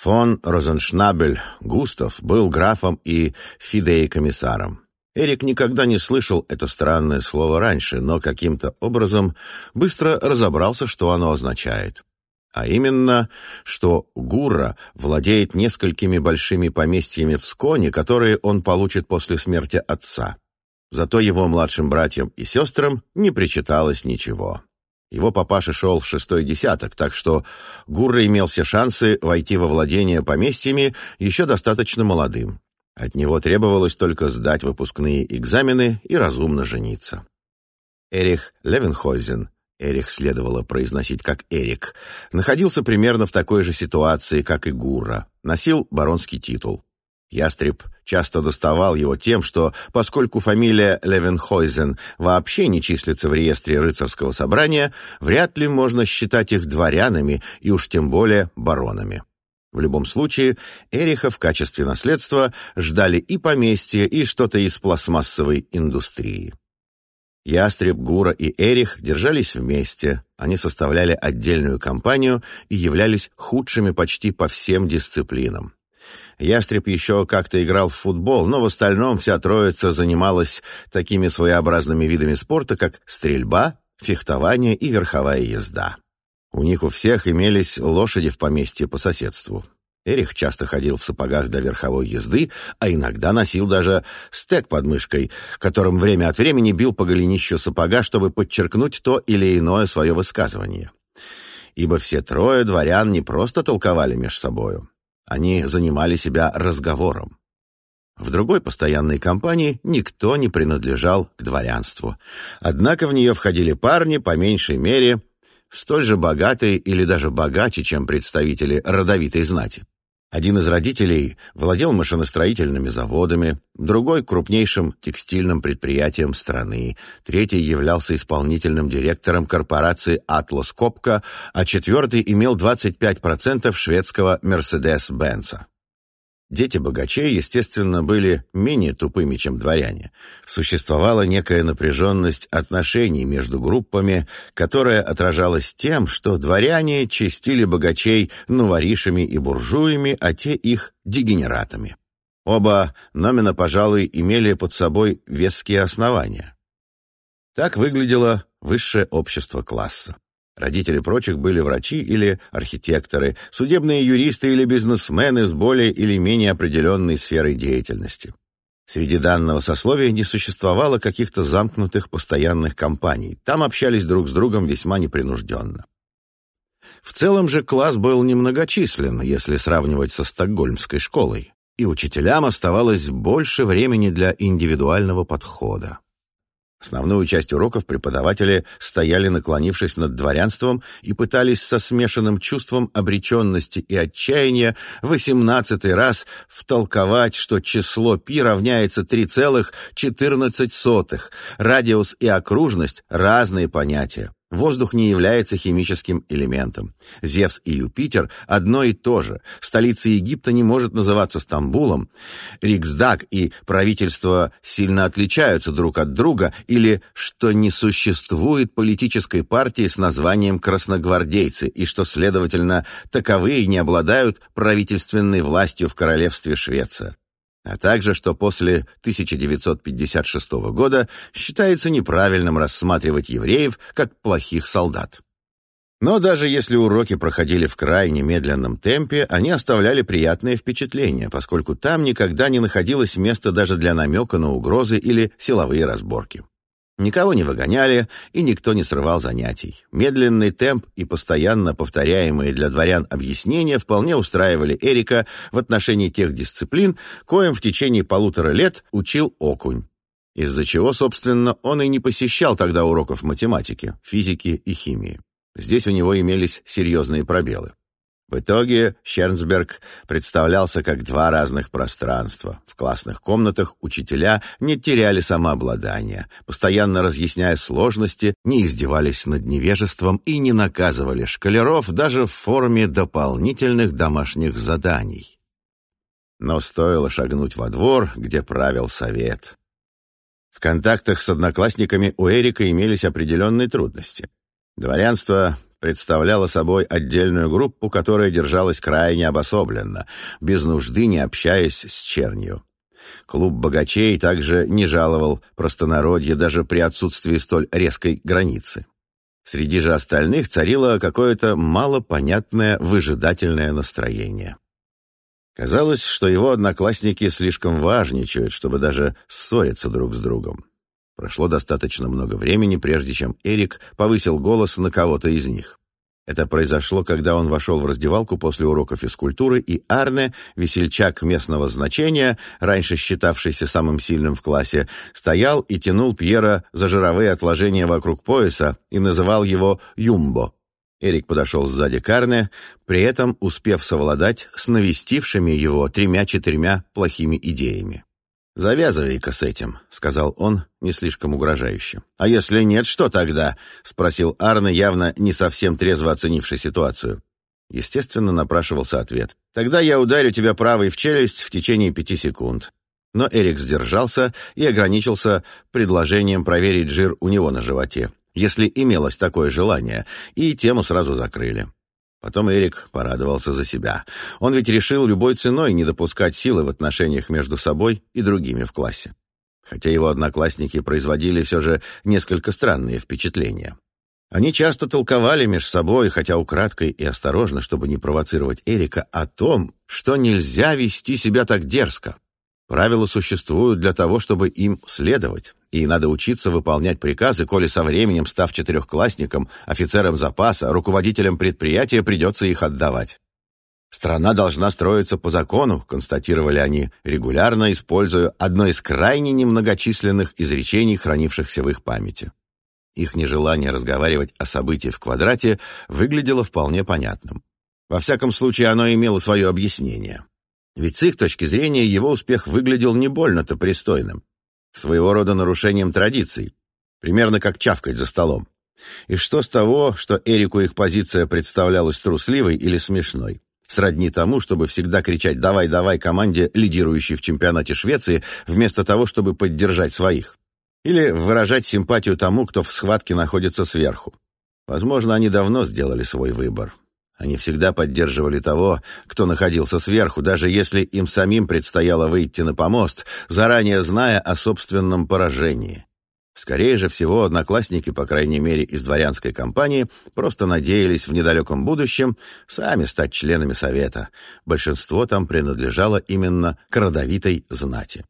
Фон Розеншнабель Густав был графом и фидеикомиссаром. Эрик никогда не слышал это странное слово раньше, но каким-то образом быстро разобрался, что оно означает. А именно, что Гура владеет несколькими большими поместьями в Сконе, которые он получит после смерти отца. Зато его младшим братьям и сестрам не причиталось ничего. Его папаша шел в шестой десяток, так что Гурра имел все шансы войти во владение поместьями еще достаточно молодым. От него требовалось только сдать выпускные экзамены и разумно жениться. Эрих Левенхойзен, Эрих следовало произносить как Эрик, находился примерно в такой же ситуации, как и Гурра, носил баронский титул. Ястреб часто доставал его тем, что, поскольку фамилия Левенхойзен вообще не числится в реестре рыцарского собрания, вряд ли можно считать их дворянами и уж тем более баронами. В любом случае, Эриха в качестве наследства ждали и поместье, и что-то из пластмассовой индустрии. Ястреб, Гура и Эрих держались вместе, они составляли отдельную компанию и являлись худшими почти по всем дисциплинам. Ястреб еще как-то играл в футбол, но в остальном вся троица занималась такими своеобразными видами спорта, как стрельба, фехтование и верховая езда. У них у всех имелись лошади в поместье по соседству. Эрих часто ходил в сапогах до верховой езды, а иногда носил даже стек под мышкой, которым время от времени бил по голенищу сапога, чтобы подчеркнуть то или иное свое высказывание. Ибо все трое дворян не просто толковали меж собою. Они занимали себя разговором. В другой постоянной компании никто не принадлежал к дворянству. Однако в нее входили парни, по меньшей мере, столь же богатые или даже богаче, чем представители родовитой знати. Один из родителей владел машиностроительными заводами, другой — крупнейшим текстильным предприятием страны, третий являлся исполнительным директором корпорации «Атлас Копка», а четвертый имел 25% шведского «Мерседес-Бенца». Дети богачей, естественно, были менее тупыми, чем дворяне. Существовала некая напряженность отношений между группами, которая отражалась тем, что дворяне честили богачей новоришами и буржуями, а те их дегенератами. Оба номина, пожалуй, имели под собой веские основания. Так выглядело высшее общество класса. Родители прочих были врачи или архитекторы, судебные юристы или бизнесмены с более или менее определенной сферой деятельности. Среди данного сословия не существовало каких-то замкнутых постоянных компаний. Там общались друг с другом весьма непринужденно. В целом же класс был немногочислен, если сравнивать со стокгольмской школой, и учителям оставалось больше времени для индивидуального подхода. Основную часть уроков преподаватели стояли, наклонившись над дворянством, и пытались со смешанным чувством обреченности и отчаяния восемнадцатый раз втолковать, что число пи равняется 3,14. Радиус и окружность — разные понятия. Воздух не является химическим элементом. Зевс и Юпитер – одно и то же. Столица Египта не может называться Стамбулом. Риксдаг и правительство сильно отличаются друг от друга или что не существует политической партии с названием «красногвардейцы» и что, следовательно, таковые не обладают правительственной властью в королевстве Швеция а также, что после 1956 года считается неправильным рассматривать евреев как плохих солдат. Но даже если уроки проходили в крайне медленном темпе, они оставляли приятное впечатление, поскольку там никогда не находилось места даже для намека на угрозы или силовые разборки. Никого не выгоняли, и никто не срывал занятий. Медленный темп и постоянно повторяемые для дворян объяснения вполне устраивали Эрика в отношении тех дисциплин, коим в течение полутора лет учил окунь. Из-за чего, собственно, он и не посещал тогда уроков математики, физики и химии. Здесь у него имелись серьезные пробелы. В итоге Щернсберг представлялся как два разных пространства. В классных комнатах учителя не теряли самообладание, постоянно разъясняя сложности, не издевались над невежеством и не наказывали школяров даже в форме дополнительных домашних заданий. Но стоило шагнуть во двор, где правил совет. В контактах с одноклассниками у Эрика имелись определенные трудности. Дворянство представляла собой отдельную группу, которая держалась крайне обособленно, без нужды не общаясь с чернью. Клуб богачей также не жаловал простонародье даже при отсутствии столь резкой границы. Среди же остальных царило какое-то малопонятное выжидательное настроение. Казалось, что его одноклассники слишком важничают, чтобы даже ссориться друг с другом. Прошло достаточно много времени, прежде чем Эрик повысил голос на кого-то из них. Это произошло, когда он вошел в раздевалку после урока физкультуры, и Арне, весельчак местного значения, раньше считавшийся самым сильным в классе, стоял и тянул Пьера за жировые отложения вокруг пояса и называл его «Юмбо». Эрик подошел сзади к Арне, при этом успев совладать с навестившими его тремя-четырьмя плохими идеями. «Завязывай-ка с этим», — сказал он, не слишком угрожающе. «А если нет, что тогда?» — спросил Арне, явно не совсем трезво оценивший ситуацию. Естественно, напрашивался ответ. «Тогда я ударю тебя правой в челюсть в течение пяти секунд». Но Эрик сдержался и ограничился предложением проверить жир у него на животе, если имелось такое желание, и тему сразу закрыли. Потом Эрик порадовался за себя. Он ведь решил любой ценой не допускать силы в отношениях между собой и другими в классе. Хотя его одноклассники производили все же несколько странные впечатления. Они часто толковали между собой, хотя украдкой и осторожно, чтобы не провоцировать Эрика, о том, что нельзя вести себя так дерзко. Правила существуют для того, чтобы им следовать и надо учиться выполнять приказы, коли со временем, став четырехклассником, офицером запаса, руководителем предприятия, придется их отдавать. «Страна должна строиться по закону», — констатировали они, регулярно используя одно из крайне немногочисленных изречений, хранившихся в их памяти. Их нежелание разговаривать о событии в квадрате выглядело вполне понятным. Во всяком случае, оно имело свое объяснение. Ведь с их точки зрения его успех выглядел не больно-то пристойным своего рода нарушением традиций, примерно как чавкать за столом. И что с того, что Эрику их позиция представлялась трусливой или смешной? Сродни тому, чтобы всегда кричать «давай, давай» команде, лидирующей в чемпионате Швеции, вместо того, чтобы поддержать своих. Или выражать симпатию тому, кто в схватке находится сверху. Возможно, они давно сделали свой выбор. Они всегда поддерживали того, кто находился сверху, даже если им самим предстояло выйти на помост, заранее зная о собственном поражении. Скорее же всего, одноклассники, по крайней мере из дворянской компании, просто надеялись в недалеком будущем сами стать членами совета. Большинство там принадлежало именно к родовитой знати.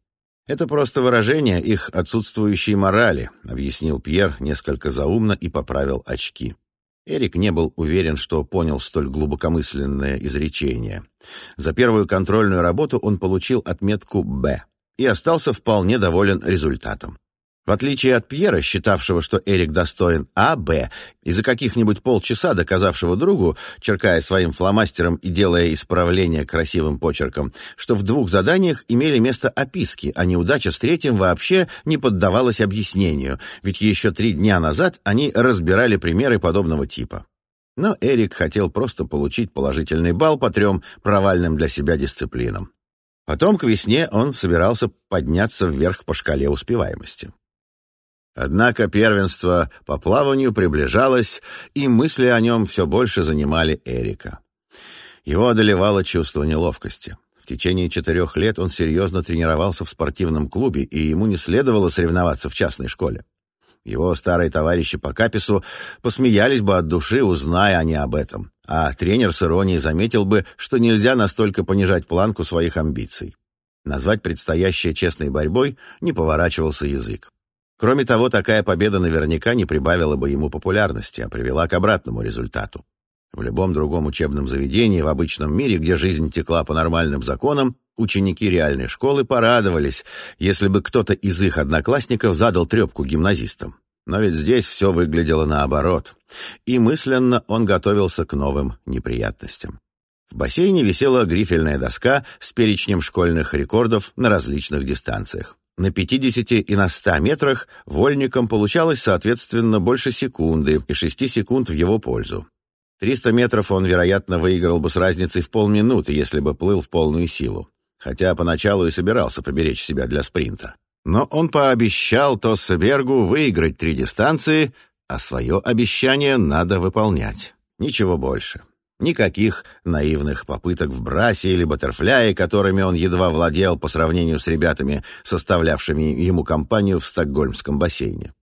«Это просто выражение их отсутствующей морали», — объяснил Пьер несколько заумно и поправил очки. Эрик не был уверен, что понял столь глубокомысленное изречение. За первую контрольную работу он получил отметку «Б» и остался вполне доволен результатом. В отличие от Пьера, считавшего, что Эрик достоин А, Б, и за каких-нибудь полчаса доказавшего другу, черкая своим фломастером и делая исправления красивым почерком, что в двух заданиях имели место описки, а неудача с третьим вообще не поддавалась объяснению, ведь еще три дня назад они разбирали примеры подобного типа. Но Эрик хотел просто получить положительный балл по трем провальным для себя дисциплинам. Потом к весне он собирался подняться вверх по шкале успеваемости. Однако первенство по плаванию приближалось, и мысли о нем все больше занимали Эрика. Его одолевало чувство неловкости. В течение четырех лет он серьезно тренировался в спортивном клубе, и ему не следовало соревноваться в частной школе. Его старые товарищи по капису посмеялись бы от души, узная они об этом, а тренер с иронией заметил бы, что нельзя настолько понижать планку своих амбиций. Назвать предстоящее честной борьбой не поворачивался язык. Кроме того, такая победа наверняка не прибавила бы ему популярности, а привела к обратному результату. В любом другом учебном заведении в обычном мире, где жизнь текла по нормальным законам, ученики реальной школы порадовались, если бы кто-то из их одноклассников задал трепку гимназистам. Но ведь здесь все выглядело наоборот. И мысленно он готовился к новым неприятностям. В бассейне висела грифельная доска с перечнем школьных рекордов на различных дистанциях. На 50 и на 100 метрах вольникам получалось, соответственно, больше секунды и 6 секунд в его пользу. 300 метров он, вероятно, выиграл бы с разницей в полминуты, если бы плыл в полную силу. Хотя поначалу и собирался поберечь себя для спринта. Но он пообещал Тоссебергу выиграть три дистанции, а свое обещание надо выполнять. Ничего больше. Никаких наивных попыток в брасе или баттерфляе, которыми он едва владел по сравнению с ребятами, составлявшими ему компанию в стокгольмском бассейне.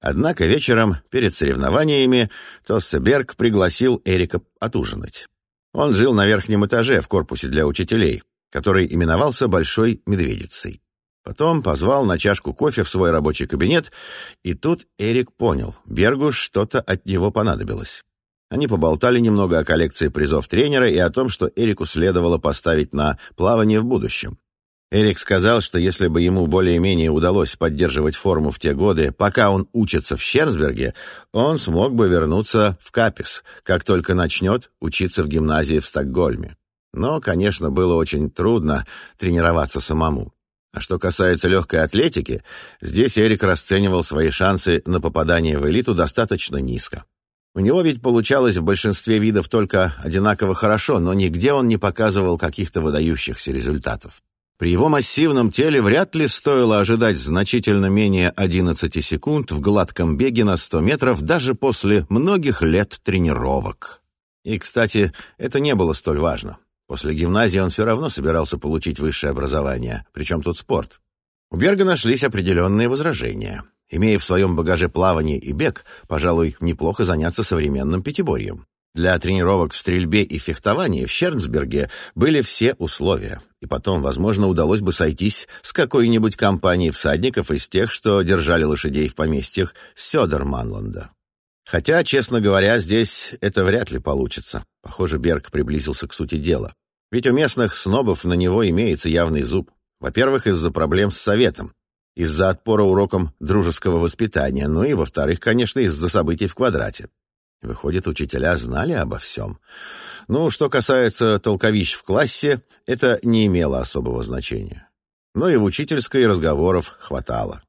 Однако вечером, перед соревнованиями, Тоссеберг пригласил Эрика отужинать. Он жил на верхнем этаже в корпусе для учителей, который именовался Большой Медведицей. Потом позвал на чашку кофе в свой рабочий кабинет, и тут Эрик понял, Бергу что-то от него понадобилось. Они поболтали немного о коллекции призов тренера и о том, что Эрику следовало поставить на плавание в будущем. Эрик сказал, что если бы ему более-менее удалось поддерживать форму в те годы, пока он учится в Щерсберге, он смог бы вернуться в Капис, как только начнет учиться в гимназии в Стокгольме. Но, конечно, было очень трудно тренироваться самому. А что касается легкой атлетики, здесь Эрик расценивал свои шансы на попадание в элиту достаточно низко. У него ведь получалось в большинстве видов только одинаково хорошо, но нигде он не показывал каких-то выдающихся результатов. При его массивном теле вряд ли стоило ожидать значительно менее 11 секунд в гладком беге на 100 метров даже после многих лет тренировок. И, кстати, это не было столь важно. После гимназии он все равно собирался получить высшее образование, причем тут спорт. У Берга нашлись определенные возражения. Имея в своем багаже плавание и бег, пожалуй, неплохо заняться современным пятиборьем. Для тренировок в стрельбе и фехтовании в Щернсберге были все условия. И потом, возможно, удалось бы сойтись с какой-нибудь компанией всадников из тех, что держали лошадей в поместьях Сёдерманланда. Хотя, честно говоря, здесь это вряд ли получится. Похоже, Берг приблизился к сути дела. Ведь у местных снобов на него имеется явный зуб. Во-первых, из-за проблем с советом из-за отпора урокам дружеского воспитания, ну и, во-вторых, конечно, из-за событий в квадрате. Выходит, учителя знали обо всем. Ну, что касается толковищ в классе, это не имело особого значения. Но и в учительской разговоров хватало.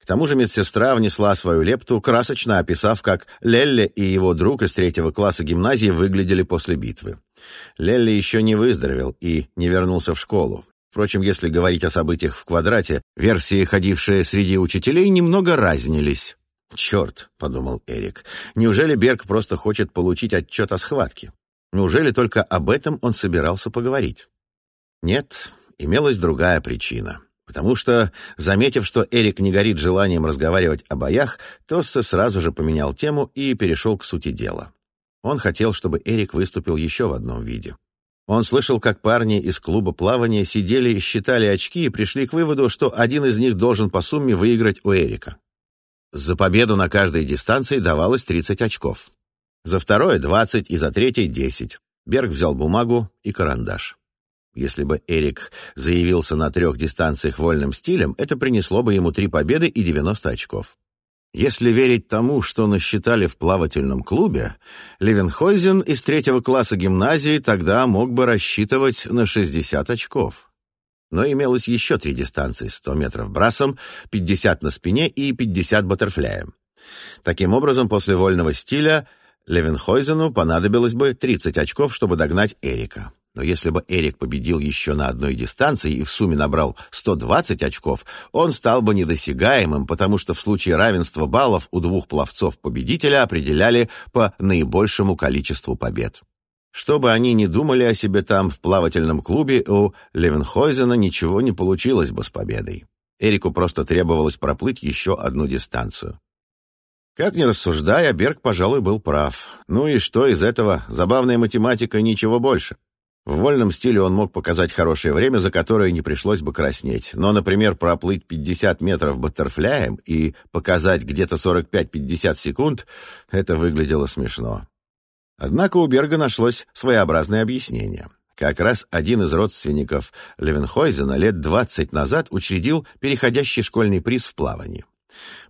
К тому же медсестра внесла свою лепту, красочно описав, как Лелле и его друг из третьего класса гимназии выглядели после битвы. Лелле еще не выздоровел и не вернулся в школу. Впрочем, если говорить о событиях в квадрате, версии, ходившие среди учителей, немного разнились. «Черт», — подумал Эрик, — «неужели Берг просто хочет получить отчет о схватке? Неужели только об этом он собирался поговорить?» Нет, имелась другая причина. Потому что, заметив, что Эрик не горит желанием разговаривать о боях, Тоссе сразу же поменял тему и перешел к сути дела. Он хотел, чтобы Эрик выступил еще в одном виде. Он слышал, как парни из клуба плавания сидели и считали очки и пришли к выводу, что один из них должен по сумме выиграть у Эрика. За победу на каждой дистанции давалось 30 очков. За второе — 20 и за третье — 10. Берг взял бумагу и карандаш. Если бы Эрик заявился на трех дистанциях вольным стилем, это принесло бы ему три победы и 90 очков. Если верить тому, что насчитали в плавательном клубе, Левенхойзен из третьего класса гимназии тогда мог бы рассчитывать на 60 очков. Но имелось еще три дистанции — 100 метров брасом, 50 на спине и 50 баттерфляем. Таким образом, после вольного стиля Левенхойзену понадобилось бы 30 очков, чтобы догнать Эрика. Но если бы Эрик победил еще на одной дистанции и в сумме набрал 120 очков, он стал бы недосягаемым, потому что в случае равенства баллов у двух пловцов победителя определяли по наибольшему количеству побед. Что бы они ни думали о себе там в плавательном клубе, у Левенхойзена ничего не получилось бы с победой. Эрику просто требовалось проплыть еще одну дистанцию. Как ни рассуждая, Берг, пожалуй, был прав. Ну и что из этого? Забавная математика, ничего больше. В вольном стиле он мог показать хорошее время, за которое не пришлось бы краснеть. Но, например, проплыть 50 метров баттерфляем и показать где-то 45-50 секунд — это выглядело смешно. Однако у Берга нашлось своеобразное объяснение. Как раз один из родственников Левенхойзена лет 20 назад учредил переходящий школьный приз в плавании.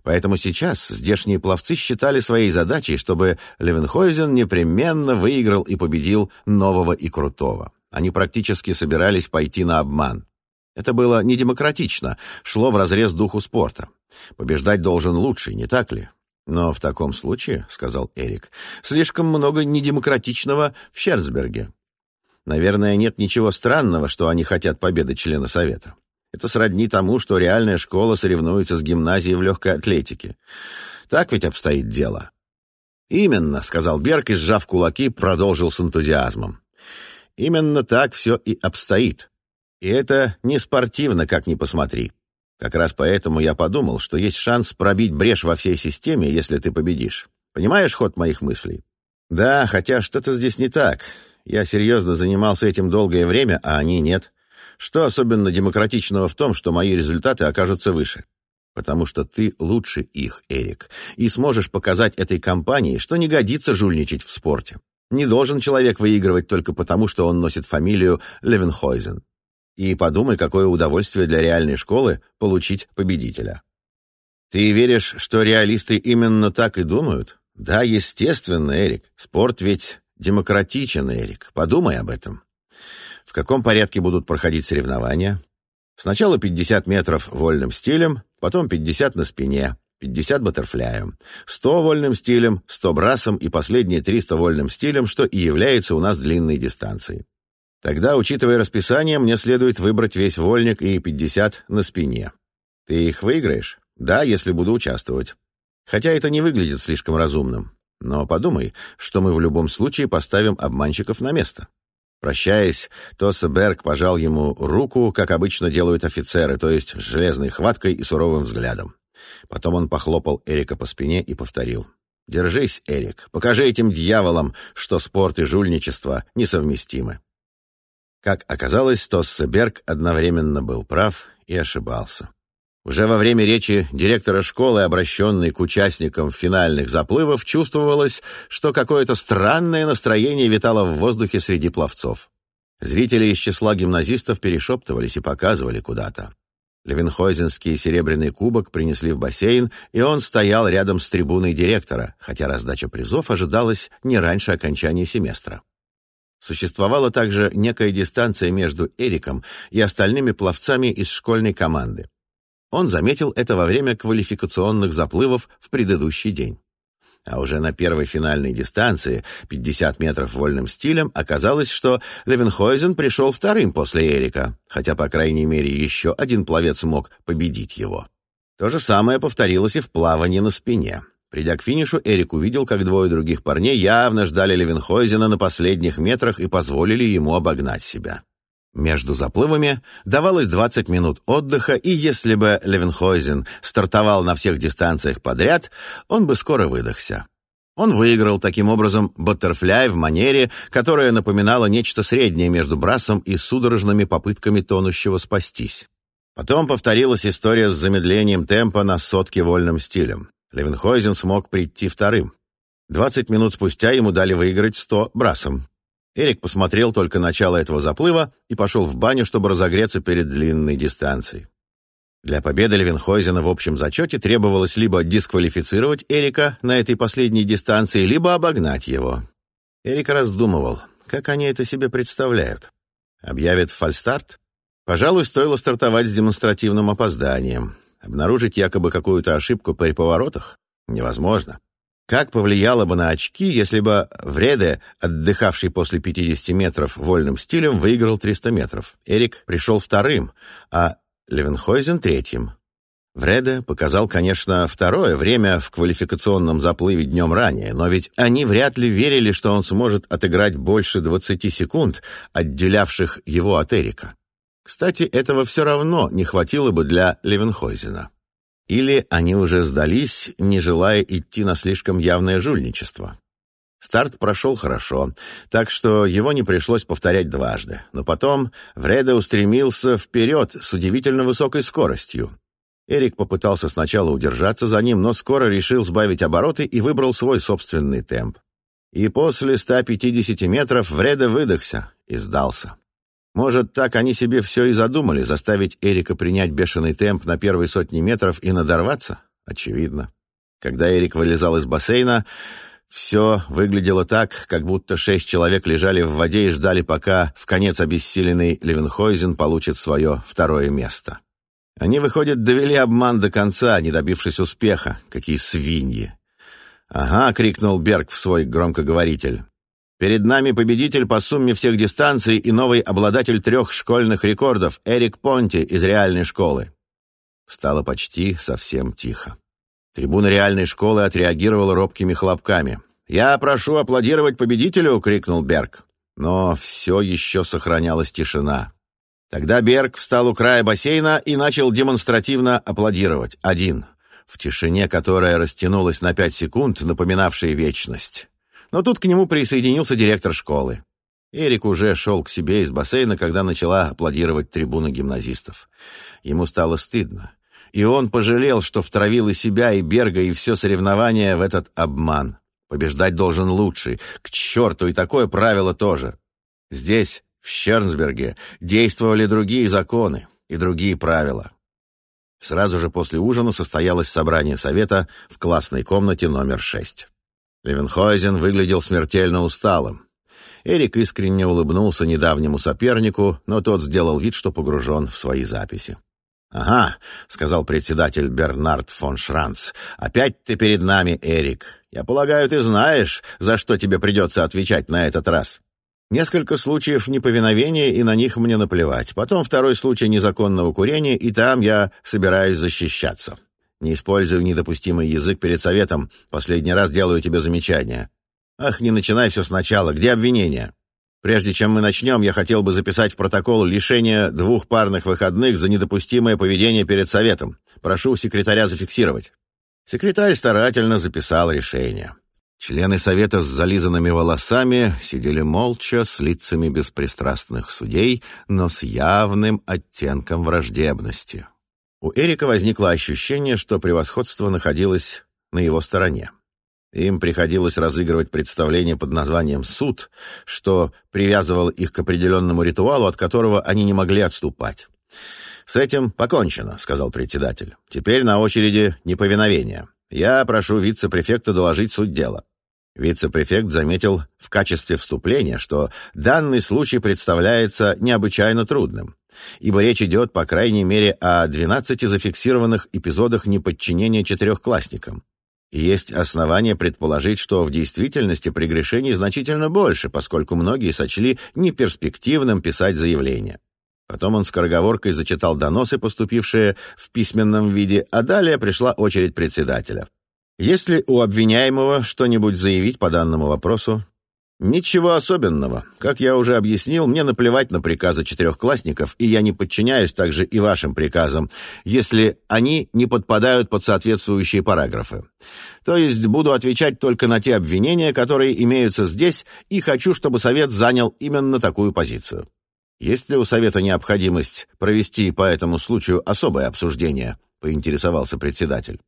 Поэтому сейчас здешние пловцы считали своей задачей, чтобы Левенхойзен непременно выиграл и победил нового и крутого. Они практически собирались пойти на обман. Это было недемократично, шло вразрез духу спорта. Побеждать должен лучший, не так ли? Но в таком случае, — сказал Эрик, — слишком много недемократичного в Щерцберге. Наверное, нет ничего странного, что они хотят победы члена Совета. Это сродни тому, что реальная школа соревнуется с гимназией в легкой атлетике. Так ведь обстоит дело. «Именно», — сказал Берг и, сжав кулаки, продолжил с энтузиазмом. «Именно так все и обстоит. И это не спортивно, как ни посмотри. Как раз поэтому я подумал, что есть шанс пробить брешь во всей системе, если ты победишь. Понимаешь ход моих мыслей? Да, хотя что-то здесь не так. Я серьезно занимался этим долгое время, а они нет. Что особенно демократичного в том, что мои результаты окажутся выше? Потому что ты лучше их, Эрик, и сможешь показать этой компании, что не годится жульничать в спорте. Не должен человек выигрывать только потому, что он носит фамилию Левенхойзен. И подумай, какое удовольствие для реальной школы получить победителя. Ты веришь, что реалисты именно так и думают? Да, естественно, Эрик. Спорт ведь демократичен, Эрик. Подумай об этом. Каком порядке будут проходить соревнования? Сначала 50 метров вольным стилем, потом 50 на спине, 50 баттерфляем, 100 вольным стилем, 100 брасом и последние 300 вольным стилем, что и является у нас длинной дистанцией. Тогда, учитывая расписание, мне следует выбрать весь вольник и 50 на спине. Ты их выиграешь? Да, если буду участвовать. Хотя это не выглядит слишком разумным. Но подумай, что мы в любом случае поставим обманщиков на место. Прощаясь, Тосса Берг пожал ему руку, как обычно делают офицеры, то есть железной хваткой и суровым взглядом. Потом он похлопал Эрика по спине и повторил. «Держись, Эрик, покажи этим дьяволам, что спорт и жульничество несовместимы». Как оказалось, Тоссеберг одновременно был прав и ошибался. Уже во время речи директора школы, обращенной к участникам финальных заплывов, чувствовалось, что какое-то странное настроение витало в воздухе среди пловцов. Зрители из числа гимназистов перешептывались и показывали куда-то. Левенхойзенский серебряный кубок принесли в бассейн, и он стоял рядом с трибуной директора, хотя раздача призов ожидалась не раньше окончания семестра. Существовала также некая дистанция между Эриком и остальными пловцами из школьной команды. Он заметил это во время квалификационных заплывов в предыдущий день. А уже на первой финальной дистанции, 50 метров вольным стилем, оказалось, что Левенхойзен пришел вторым после Эрика, хотя, по крайней мере, еще один пловец мог победить его. То же самое повторилось и в плавании на спине. Придя к финишу, Эрик увидел, как двое других парней явно ждали Левенхойзена на последних метрах и позволили ему обогнать себя. Между заплывами давалось 20 минут отдыха, и если бы Левенхойзен стартовал на всех дистанциях подряд, он бы скоро выдохся. Он выиграл таким образом баттерфляй в манере, которая напоминала нечто среднее между брасом и судорожными попытками тонущего спастись. Потом повторилась история с замедлением темпа на сотке вольным стилем. Левенхойзен смог прийти вторым. 20 минут спустя ему дали выиграть 100 брасом. Эрик посмотрел только начало этого заплыва и пошел в баню, чтобы разогреться перед длинной дистанцией. Для победы Левенхойзена в общем зачете требовалось либо дисквалифицировать Эрика на этой последней дистанции, либо обогнать его. Эрик раздумывал, как они это себе представляют. Объявят фальстарт? Пожалуй, стоило стартовать с демонстративным опозданием. Обнаружить якобы какую-то ошибку при поворотах невозможно. Как повлияло бы на очки, если бы Вреде, отдыхавший после 50 метров вольным стилем, выиграл 300 метров? Эрик пришел вторым, а Левенхойзен третьим. Вреде показал, конечно, второе время в квалификационном заплыве днем ранее, но ведь они вряд ли верили, что он сможет отыграть больше 20 секунд, отделявших его от Эрика. Кстати, этого все равно не хватило бы для Левенхойзена. Или они уже сдались, не желая идти на слишком явное жульничество. Старт прошел хорошо, так что его не пришлось повторять дважды. Но потом Вреда устремился вперед с удивительно высокой скоростью. Эрик попытался сначала удержаться за ним, но скоро решил сбавить обороты и выбрал свой собственный темп. И после 150 метров Вреда выдохся и сдался. Может, так они себе все и задумали, заставить Эрика принять бешеный темп на первые сотни метров и надорваться? Очевидно. Когда Эрик вылезал из бассейна, все выглядело так, как будто шесть человек лежали в воде и ждали, пока в конец обессиленный Левенхойзен получит свое второе место. Они, выходит, довели обман до конца, не добившись успеха. Какие свиньи! «Ага!» — крикнул Берг в свой громкоговоритель. Перед нами победитель по сумме всех дистанций и новый обладатель трех школьных рекордов Эрик Понти из реальной школы. Стало почти совсем тихо. Трибуна реальной школы отреагировала робкими хлопками. «Я прошу аплодировать победителю!» — крикнул Берг. Но все еще сохранялась тишина. Тогда Берг встал у края бассейна и начал демонстративно аплодировать. Один. В тишине, которая растянулась на пять секунд, напоминавшей вечность. Но тут к нему присоединился директор школы. Эрик уже шел к себе из бассейна, когда начала аплодировать трибуна гимназистов. Ему стало стыдно. И он пожалел, что втравил и себя, и Берга, и все соревнование в этот обман. Побеждать должен лучший. К черту, и такое правило тоже. Здесь, в Щернсберге, действовали другие законы и другие правила. Сразу же после ужина состоялось собрание совета в классной комнате номер шесть. Левенхойзен выглядел смертельно усталым. Эрик искренне улыбнулся недавнему сопернику, но тот сделал вид, что погружен в свои записи. «Ага», — сказал председатель Бернард фон Шранц, — «опять ты перед нами, Эрик. Я полагаю, ты знаешь, за что тебе придется отвечать на этот раз». Несколько случаев неповиновения, и на них мне наплевать. Потом второй случай незаконного курения, и там я собираюсь защищаться. Не используй недопустимый язык перед советом. Последний раз делаю тебе замечание. Ах, не начинай все сначала. Где обвинения? Прежде чем мы начнем, я хотел бы записать в протокол лишение двух парных выходных за недопустимое поведение перед советом. Прошу секретаря зафиксировать. Секретарь старательно записал решение. Члены совета с зализанными волосами сидели молча, с лицами беспристрастных судей, но с явным оттенком враждебности. У Эрика возникло ощущение, что превосходство находилось на его стороне. Им приходилось разыгрывать представление под названием «суд», что привязывало их к определенному ритуалу, от которого они не могли отступать. «С этим покончено», — сказал председатель. «Теперь на очереди неповиновение. Я прошу вице-префекта доложить суть дела». Вице-префект заметил в качестве вступления, что данный случай представляется необычайно трудным, ибо речь идет, по крайней мере, о 12 зафиксированных эпизодах неподчинения четырехклассникам. И есть основания предположить, что в действительности прегрешений значительно больше, поскольку многие сочли неперспективным писать заявление. Потом он скороговоркой зачитал доносы, поступившие в письменном виде, а далее пришла очередь председателя. Если у обвиняемого что-нибудь заявить по данному вопросу, «Ничего особенного. Как я уже объяснил, мне наплевать на приказы четырехклассников, и я не подчиняюсь также и вашим приказам, если они не подпадают под соответствующие параграфы. То есть буду отвечать только на те обвинения, которые имеются здесь, и хочу, чтобы Совет занял именно такую позицию. Есть ли у Совета необходимость провести по этому случаю особое обсуждение?» — поинтересовался председатель.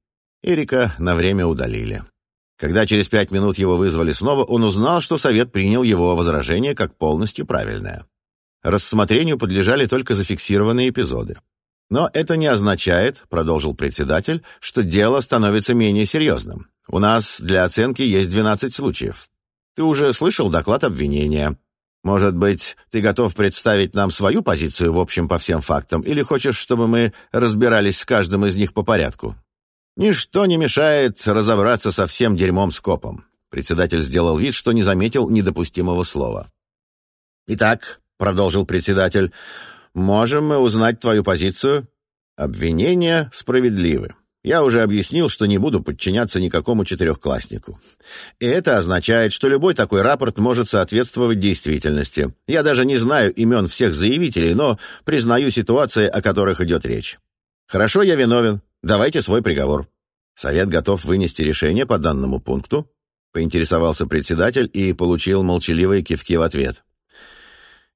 Эрика на время удалили. Когда через пять минут его вызвали снова, он узнал, что совет принял его возражение как полностью правильное. Рассмотрению подлежали только зафиксированные эпизоды. «Но это не означает, — продолжил председатель, — что дело становится менее серьезным. У нас для оценки есть 12 случаев. Ты уже слышал доклад обвинения. Может быть, ты готов представить нам свою позицию в общем по всем фактам, или хочешь, чтобы мы разбирались с каждым из них по порядку? Ничто не мешает разобраться со всем дерьмом скопом. Председатель сделал вид, что не заметил недопустимого слова. «Итак», — продолжил председатель, — «можем мы узнать твою позицию?» «Обвинения справедливы. Я уже объяснил, что не буду подчиняться никакому четырехкласснику. И это означает, что любой такой рапорт может соответствовать действительности. Я даже не знаю имен всех заявителей, но признаю ситуации, о которых идет речь. Хорошо, я виновен. Давайте свой приговор. Совет готов вынести решение по данному пункту? Поинтересовался председатель и получил молчаливые кивки в ответ.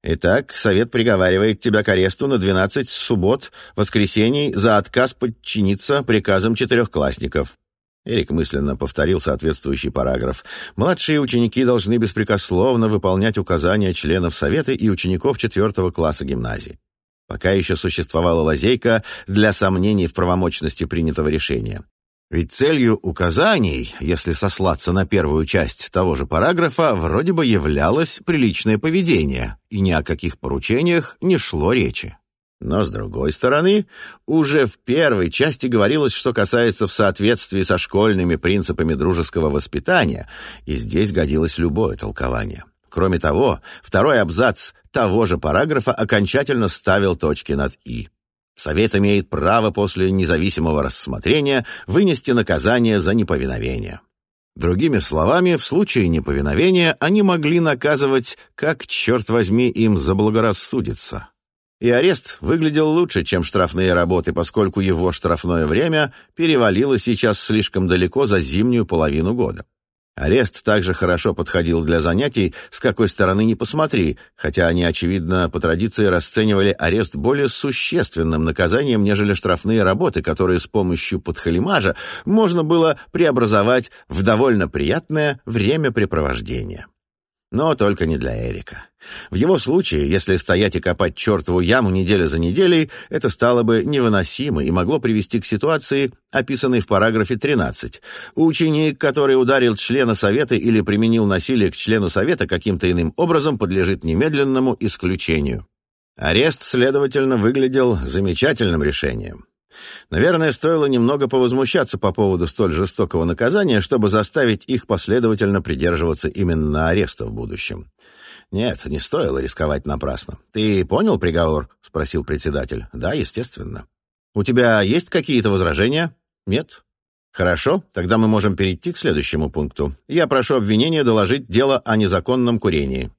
Итак, совет приговаривает тебя к аресту на 12 суббот, воскресений за отказ подчиниться приказам четырехклассников. Эрик мысленно повторил соответствующий параграф. Младшие ученики должны беспрекословно выполнять указания членов совета и учеников четвертого класса гимназии. Пока еще существовала лазейка для сомнений в правомочности принятого решения. Ведь целью указаний, если сослаться на первую часть того же параграфа, вроде бы являлось приличное поведение, и ни о каких поручениях не шло речи. Но, с другой стороны, уже в первой части говорилось, что касается в соответствии со школьными принципами дружеского воспитания, и здесь годилось любое толкование. Кроме того, второй абзац того же параграфа окончательно ставил точки над «и». Совет имеет право после независимого рассмотрения вынести наказание за неповиновение. Другими словами, в случае неповиновения они могли наказывать, как, черт возьми, им заблагорассудится. И арест выглядел лучше, чем штрафные работы, поскольку его штрафное время перевалило сейчас слишком далеко за зимнюю половину года. Арест также хорошо подходил для занятий, с какой стороны ни посмотри, хотя они, очевидно, по традиции расценивали арест более существенным наказанием, нежели штрафные работы, которые с помощью подхалимажа можно было преобразовать в довольно приятное времяпрепровождение. Но только не для Эрика. В его случае, если стоять и копать чертову яму неделя за неделей, это стало бы невыносимо и могло привести к ситуации, описанной в параграфе 13. Ученик, который ударил члена совета или применил насилие к члену совета каким-то иным образом, подлежит немедленному исключению. Арест, следовательно, выглядел замечательным решением. Наверное, стоило немного повозмущаться по поводу столь жестокого наказания, чтобы заставить их последовательно придерживаться именно ареста в будущем. «Нет, не стоило рисковать напрасно. Ты понял приговор?» — спросил председатель. «Да, естественно». «У тебя есть какие-то возражения?» «Нет». «Хорошо, тогда мы можем перейти к следующему пункту. Я прошу обвинения доложить дело о незаконном курении».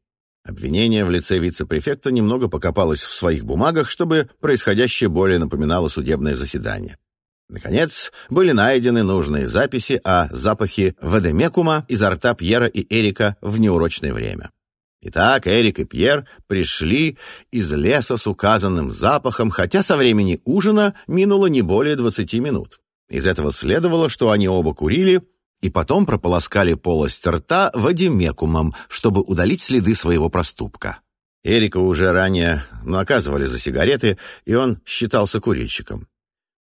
Обвинение в лице вице-префекта немного покопалось в своих бумагах, чтобы происходящее более напоминало судебное заседание. Наконец, были найдены нужные записи о запахе вадемекума изо рта Пьера и Эрика в неурочное время. Итак, Эрик и Пьер пришли из леса с указанным запахом, хотя со времени ужина минуло не более 20 минут. Из этого следовало, что они оба курили, и потом прополоскали полость рта вадимекумом, чтобы удалить следы своего проступка. Эрика уже ранее наказывали за сигареты, и он считался курильщиком.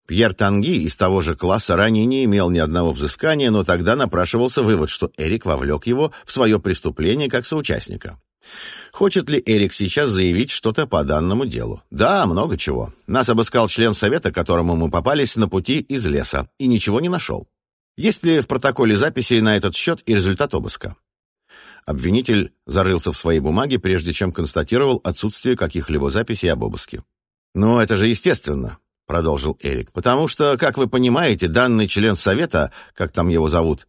Пьер Танги из того же класса ранее не имел ни одного взыскания, но тогда напрашивался вывод, что Эрик вовлек его в свое преступление как соучастника. Хочет ли Эрик сейчас заявить что-то по данному делу? Да, много чего. Нас обыскал член совета, которому мы попались на пути из леса, и ничего не нашел. Есть ли в протоколе записи на этот счет и результат обыска? Обвинитель зарылся в своей бумаге, прежде чем констатировал отсутствие каких-либо записей об обыске. «Ну, это же естественно», — продолжил Эрик, «потому что, как вы понимаете, данный член совета, как там его зовут,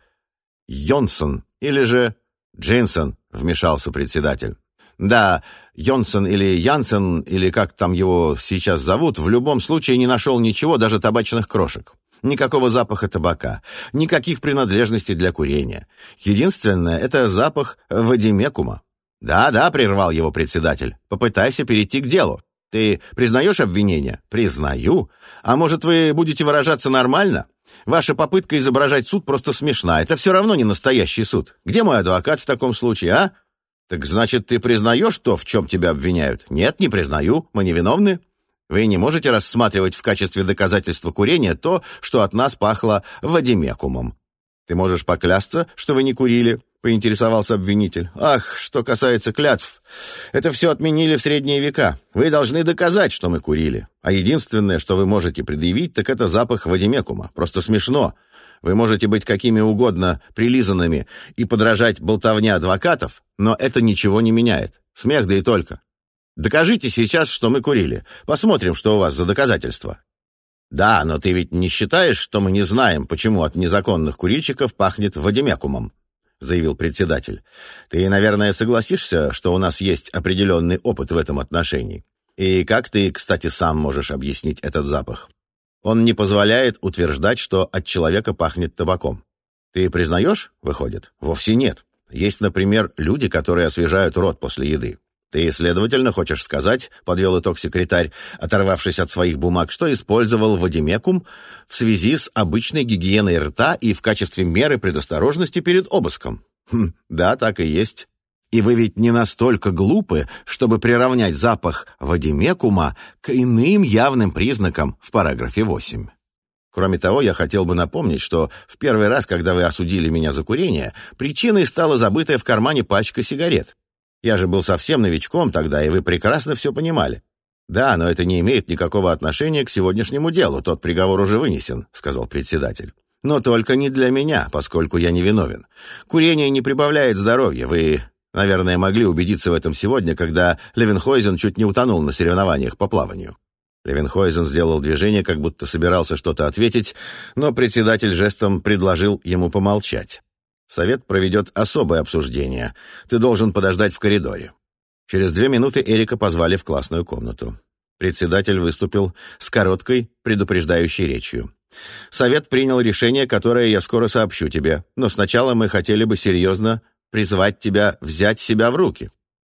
Йонсон или же Джинсон», — вмешался председатель. «Да, Йонсон или Янсен, или как там его сейчас зовут, в любом случае не нашел ничего, даже табачных крошек. Никакого запаха табака, никаких принадлежностей для курения. Единственное — это запах вадимекума. «Да-да», — прервал его председатель, — «попытайся перейти к делу. Ты признаешь обвинение?» «Признаю. А может, вы будете выражаться нормально? Ваша попытка изображать суд просто смешна. Это все равно не настоящий суд. Где мой адвокат в таком случае, а?» «Так значит, ты признаешь то, в чем тебя обвиняют?» «Нет, не признаю. Мы невиновны». Вы не можете рассматривать в качестве доказательства курения то, что от нас пахло вадимекумом. Ты можешь поклясться, что вы не курили, поинтересовался обвинитель. Ах, что касается клятв, это все отменили в средние века. Вы должны доказать, что мы курили. А единственное, что вы можете предъявить, так это запах вадимекума. Просто смешно. Вы можете быть какими угодно прилизанными и подражать болтовне адвокатов, но это ничего не меняет. Смех да и только. Докажите сейчас, что мы курили. Посмотрим, что у вас за доказательства». «Да, но ты ведь не считаешь, что мы не знаем, почему от незаконных курильщиков пахнет водимекумом?» — заявил председатель. «Ты, наверное, согласишься, что у нас есть определенный опыт в этом отношении. И как ты, кстати, сам можешь объяснить этот запах? Он не позволяет утверждать, что от человека пахнет табаком. Ты признаешь, выходит? Вовсе нет. Есть, например, люди, которые освежают рот после еды. «Ты, следовательно, хочешь сказать, — подвел итог секретарь, оторвавшись от своих бумаг, — что использовал вадимекум в связи с обычной гигиеной рта и в качестве меры предосторожности перед обыском?» «Хм, да, так и есть. И вы ведь не настолько глупы, чтобы приравнять запах вадимекума к иным явным признакам в параграфе 8. Кроме того, я хотел бы напомнить, что в первый раз, когда вы осудили меня за курение, причиной стала забытая в кармане пачка сигарет. Я же был совсем новичком тогда, и вы прекрасно все понимали. Да, но это не имеет никакого отношения к сегодняшнему делу. Тот приговор уже вынесен, сказал председатель. Но только не для меня, поскольку я не виновен. Курение не прибавляет здоровья. Вы, наверное, могли убедиться в этом сегодня, когда Левенхойзен чуть не утонул на соревнованиях по плаванию. Левенхойзен сделал движение, как будто собирался что-то ответить, но председатель жестом предложил ему помолчать. Совет проведет особое обсуждение. Ты должен подождать в коридоре». Через две минуты Эрика позвали в классную комнату. Председатель выступил с короткой предупреждающей речью. «Совет принял решение, которое я скоро сообщу тебе, но сначала мы хотели бы серьезно призвать тебя взять себя в руки.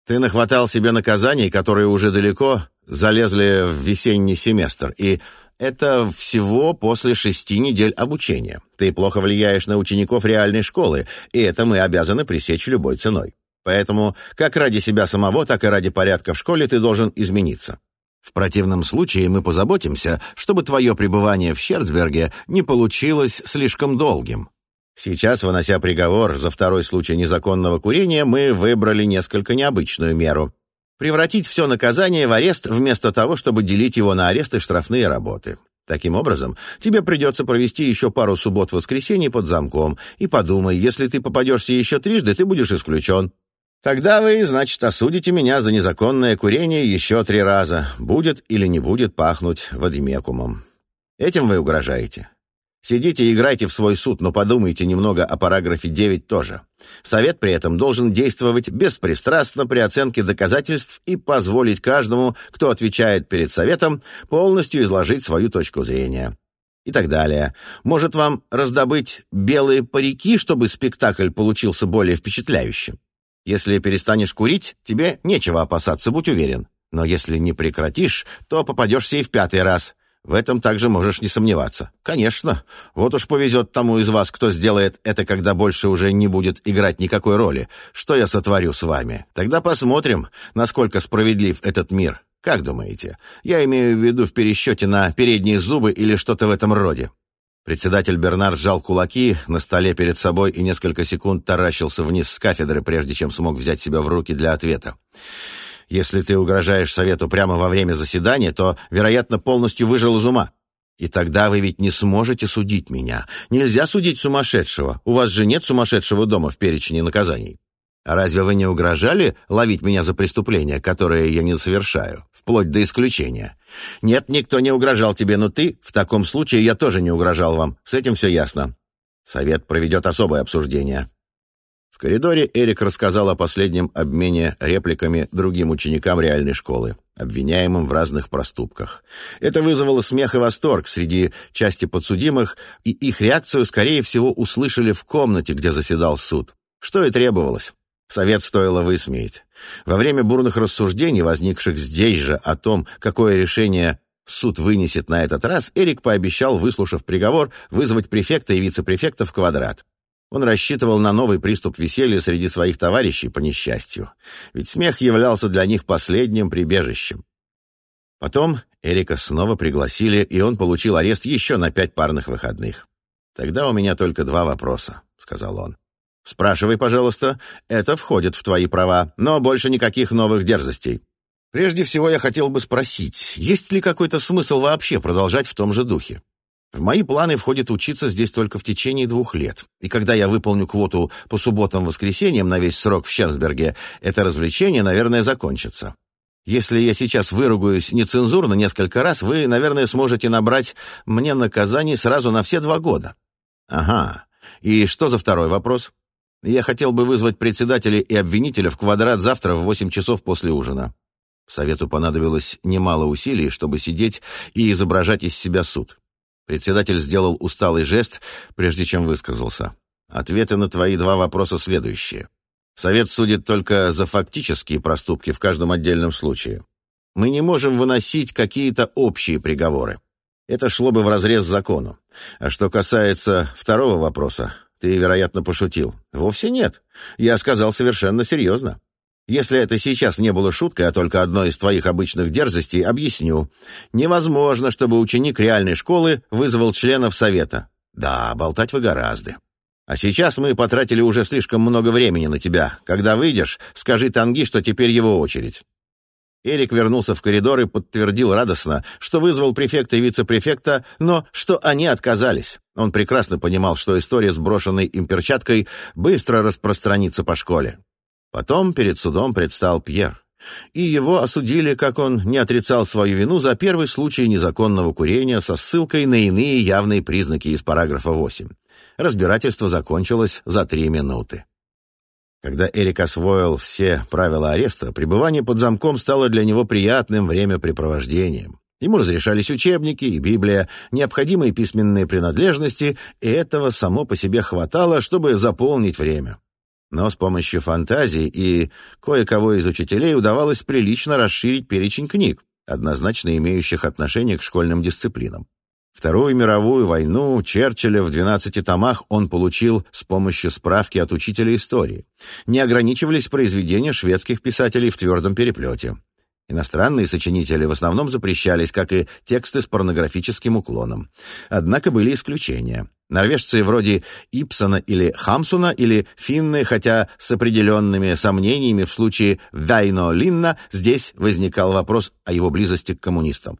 Ты нахватал себе наказаний, которые уже далеко залезли в весенний семестр, и это всего после шести недель обучения. Ты плохо влияешь на учеников реальной школы, и это мы обязаны пресечь любой ценой. Поэтому как ради себя самого, так и ради порядка в школе ты должен измениться. В противном случае мы позаботимся, чтобы твое пребывание в Щерцберге не получилось слишком долгим. Сейчас, вынося приговор за второй случай незаконного курения, мы выбрали несколько необычную меру превратить все наказание в арест вместо того, чтобы делить его на арест и штрафные работы. Таким образом, тебе придется провести еще пару суббот-воскресений под замком, и подумай, если ты попадешься еще трижды, ты будешь исключен. Тогда вы, значит, осудите меня за незаконное курение еще три раза, будет или не будет пахнуть вадимекумом. Этим вы угрожаете. Сидите и играйте в свой суд, но подумайте немного о параграфе 9 тоже. Совет при этом должен действовать беспристрастно при оценке доказательств и позволить каждому, кто отвечает перед Советом, полностью изложить свою точку зрения. И так далее. Может вам раздобыть белые парики, чтобы спектакль получился более впечатляющим? Если перестанешь курить, тебе нечего опасаться, будь уверен. Но если не прекратишь, то попадешься и в пятый раз — в этом также можешь не сомневаться. Конечно. Вот уж повезет тому из вас, кто сделает это, когда больше уже не будет играть никакой роли. Что я сотворю с вами? Тогда посмотрим, насколько справедлив этот мир. Как думаете? Я имею в виду в пересчете на передние зубы или что-то в этом роде. Председатель Бернард сжал кулаки на столе перед собой и несколько секунд таращился вниз с кафедры, прежде чем смог взять себя в руки для ответа. Если ты угрожаешь совету прямо во время заседания, то, вероятно, полностью выжил из ума. И тогда вы ведь не сможете судить меня. Нельзя судить сумасшедшего. У вас же нет сумасшедшего дома в перечне наказаний. А разве вы не угрожали ловить меня за преступления, которые я не совершаю, вплоть до исключения? Нет, никто не угрожал тебе, но ты, в таком случае, я тоже не угрожал вам. С этим все ясно. Совет проведет особое обсуждение. В коридоре Эрик рассказал о последнем обмене репликами другим ученикам реальной школы, обвиняемым в разных проступках. Это вызвало смех и восторг среди части подсудимых, и их реакцию, скорее всего, услышали в комнате, где заседал суд. Что и требовалось. Совет стоило высмеять. Во время бурных рассуждений, возникших здесь же о том, какое решение суд вынесет на этот раз, Эрик пообещал, выслушав приговор, вызвать префекта и вице-префекта в квадрат. Он рассчитывал на новый приступ веселья среди своих товарищей по несчастью, ведь смех являлся для них последним прибежищем. Потом Эрика снова пригласили, и он получил арест еще на пять парных выходных. «Тогда у меня только два вопроса», — сказал он. «Спрашивай, пожалуйста, это входит в твои права, но больше никаких новых дерзостей. Прежде всего я хотел бы спросить, есть ли какой-то смысл вообще продолжать в том же духе? В мои планы входит учиться здесь только в течение двух лет. И когда я выполню квоту по субботам-воскресеньям на весь срок в Щерсберге, это развлечение, наверное, закончится. Если я сейчас выругаюсь нецензурно несколько раз, вы, наверное, сможете набрать мне наказаний сразу на все два года. Ага. И что за второй вопрос? Я хотел бы вызвать председателя и обвинителя в квадрат завтра в восемь часов после ужина. Совету понадобилось немало усилий, чтобы сидеть и изображать из себя суд. Председатель сделал усталый жест, прежде чем высказался. Ответы на твои два вопроса следующие. Совет судит только за фактические проступки в каждом отдельном случае. Мы не можем выносить какие-то общие приговоры. Это шло бы вразрез закону. А что касается второго вопроса, ты, вероятно, пошутил. Вовсе нет. Я сказал совершенно серьезно. Если это сейчас не было шуткой, а только одной из твоих обычных дерзостей, объясню. Невозможно, чтобы ученик реальной школы вызвал членов совета. Да, болтать вы гораздо. А сейчас мы потратили уже слишком много времени на тебя. Когда выйдешь, скажи Танги, что теперь его очередь». Эрик вернулся в коридор и подтвердил радостно, что вызвал префекта и вице-префекта, но что они отказались. Он прекрасно понимал, что история с брошенной им перчаткой быстро распространится по школе. Потом перед судом предстал Пьер, и его осудили, как он не отрицал свою вину, за первый случай незаконного курения со ссылкой на иные явные признаки из параграфа 8. разбирательство закончилось за три минуты. Когда Эрик освоил все правила ареста, пребывание под замком стало для него приятным времяпрепровождением. Ему разрешались учебники и Библия, необходимые письменные принадлежности, и этого само по себе хватало, чтобы заполнить время. Но с помощью фантазии и кое-кого из учителей удавалось прилично расширить перечень книг, однозначно имеющих отношение к школьным дисциплинам. Вторую мировую войну Черчилля в 12 томах он получил с помощью справки от учителя истории. Не ограничивались произведения шведских писателей в твердом переплете. Иностранные сочинители в основном запрещались, как и тексты с порнографическим уклоном. Однако были исключения. Норвежцы вроде Ипсона или Хамсуна или финны, хотя с определенными сомнениями в случае Вайно Линна, здесь возникал вопрос о его близости к коммунистам.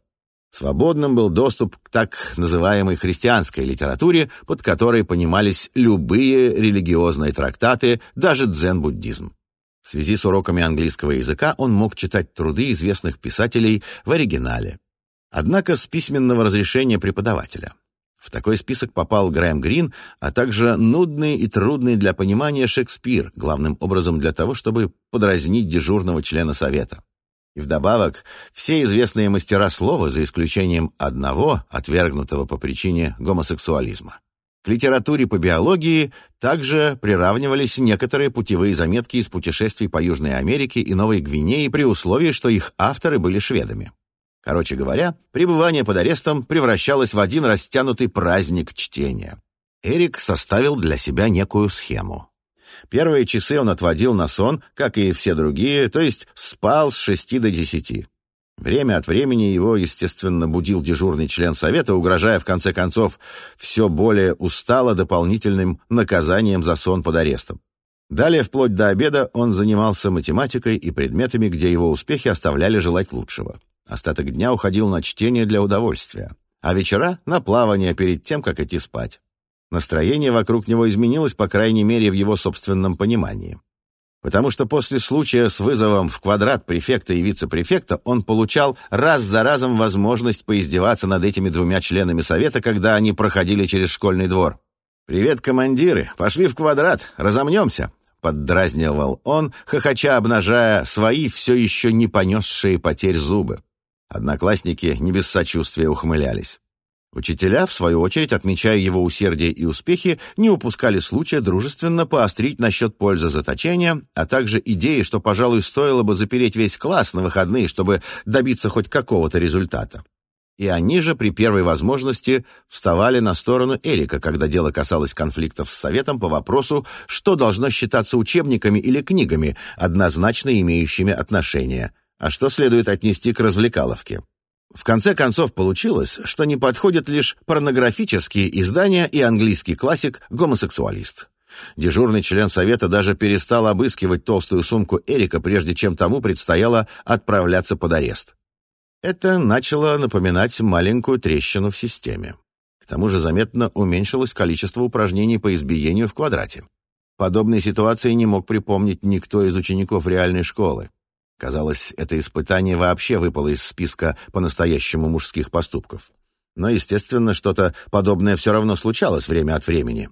Свободным был доступ к так называемой христианской литературе, под которой понимались любые религиозные трактаты, даже дзен-буддизм. В связи с уроками английского языка он мог читать труды известных писателей в оригинале. Однако с письменного разрешения преподавателя. В такой список попал Грэм Грин, а также нудный и трудный для понимания Шекспир, главным образом для того, чтобы подразнить дежурного члена совета. И вдобавок, все известные мастера слова, за исключением одного, отвергнутого по причине гомосексуализма. К литературе по биологии также приравнивались некоторые путевые заметки из путешествий по Южной Америке и Новой Гвинее при условии, что их авторы были шведами. Короче говоря, пребывание под арестом превращалось в один растянутый праздник чтения. Эрик составил для себя некую схему. Первые часы он отводил на сон, как и все другие, то есть спал с шести до десяти. Время от времени его, естественно, будил дежурный член совета, угрожая, в конце концов, все более устало дополнительным наказанием за сон под арестом. Далее, вплоть до обеда, он занимался математикой и предметами, где его успехи оставляли желать лучшего. Остаток дня уходил на чтение для удовольствия, а вечера — на плавание перед тем, как идти спать. Настроение вокруг него изменилось, по крайней мере, в его собственном понимании потому что после случая с вызовом в квадрат префекта и вице-префекта он получал раз за разом возможность поиздеваться над этими двумя членами совета, когда они проходили через школьный двор. «Привет, командиры! Пошли в квадрат! Разомнемся!» — поддразнивал он, хохоча обнажая свои все еще не понесшие потерь зубы. Одноклассники не без сочувствия ухмылялись. Учителя, в свою очередь, отмечая его усердие и успехи, не упускали случая дружественно поострить насчет пользы заточения, а также идеи, что, пожалуй, стоило бы запереть весь класс на выходные, чтобы добиться хоть какого-то результата. И они же при первой возможности вставали на сторону Эрика, когда дело касалось конфликтов с Советом по вопросу, что должно считаться учебниками или книгами, однозначно имеющими отношение, а что следует отнести к развлекаловке. В конце концов получилось, что не подходят лишь порнографические издания и английский классик «Гомосексуалист». Дежурный член совета даже перестал обыскивать толстую сумку Эрика, прежде чем тому предстояло отправляться под арест. Это начало напоминать маленькую трещину в системе. К тому же заметно уменьшилось количество упражнений по избиению в квадрате. Подобной ситуации не мог припомнить никто из учеников реальной школы. Казалось, это испытание вообще выпало из списка по-настоящему мужских поступков. Но, естественно, что-то подобное все равно случалось время от времени.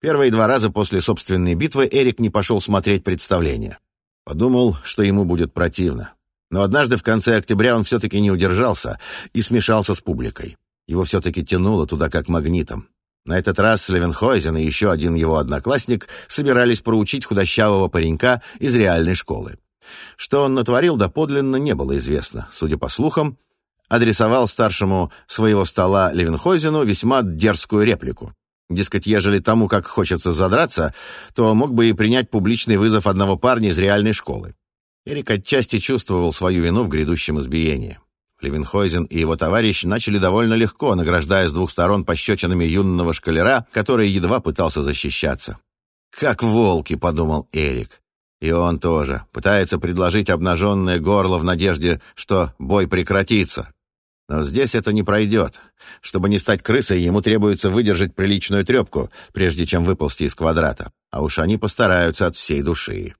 Первые два раза после собственной битвы Эрик не пошел смотреть представление. Подумал, что ему будет противно. Но однажды в конце октября он все-таки не удержался и смешался с публикой. Его все-таки тянуло туда как магнитом. На этот раз Левенхойзен и еще один его одноклассник собирались проучить худощавого паренька из реальной школы. Что он натворил, доподлинно не было известно. Судя по слухам, адресовал старшему своего стола Левенхойзену весьма дерзкую реплику. Дескать, ежели тому, как хочется задраться, то мог бы и принять публичный вызов одного парня из реальной школы. Эрик отчасти чувствовал свою вину в грядущем избиении. Левенхойзен и его товарищ начали довольно легко, награждая с двух сторон пощечинами юного шкалера, который едва пытался защищаться. «Как волки», — подумал Эрик. И он тоже пытается предложить обнаженное горло в надежде, что бой прекратится. Но здесь это не пройдет. Чтобы не стать крысой, ему требуется выдержать приличную трепку, прежде чем выползти из квадрата. А уж они постараются от всей души.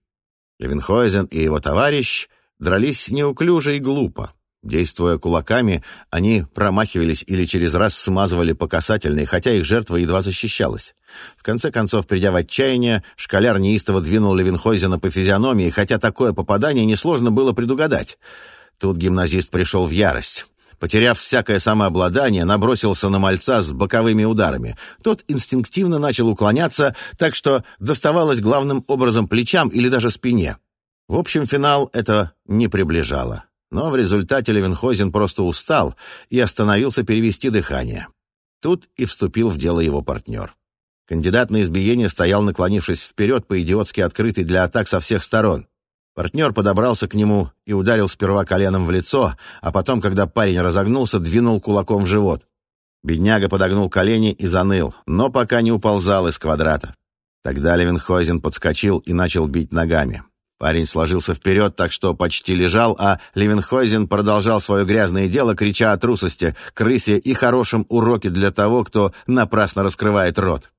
Левенхойзен и его товарищ дрались неуклюже и глупо. Действуя кулаками, они промахивались или через раз смазывали по касательной, хотя их жертва едва защищалась. В конце концов, придя в отчаяние, школяр неистово двинул Левинхойзена по физиономии, хотя такое попадание несложно было предугадать. Тут гимназист пришел в ярость. Потеряв всякое самообладание, набросился на мальца с боковыми ударами. Тот инстинктивно начал уклоняться, так что доставалось главным образом плечам или даже спине. В общем, финал это не приближало. Но в результате Левенхозен просто устал и остановился перевести дыхание. Тут и вступил в дело его партнер. Кандидат на избиение стоял, наклонившись вперед, по-идиотски открытый для атак со всех сторон. Партнер подобрался к нему и ударил сперва коленом в лицо, а потом, когда парень разогнулся, двинул кулаком в живот. Бедняга подогнул колени и заныл, но пока не уползал из квадрата. Тогда Левенхойзен подскочил и начал бить ногами. Парень сложился вперед, так что почти лежал, а Левенхойзен продолжал свое грязное дело, крича о трусости, крысе и хорошем уроке для того, кто напрасно раскрывает рот.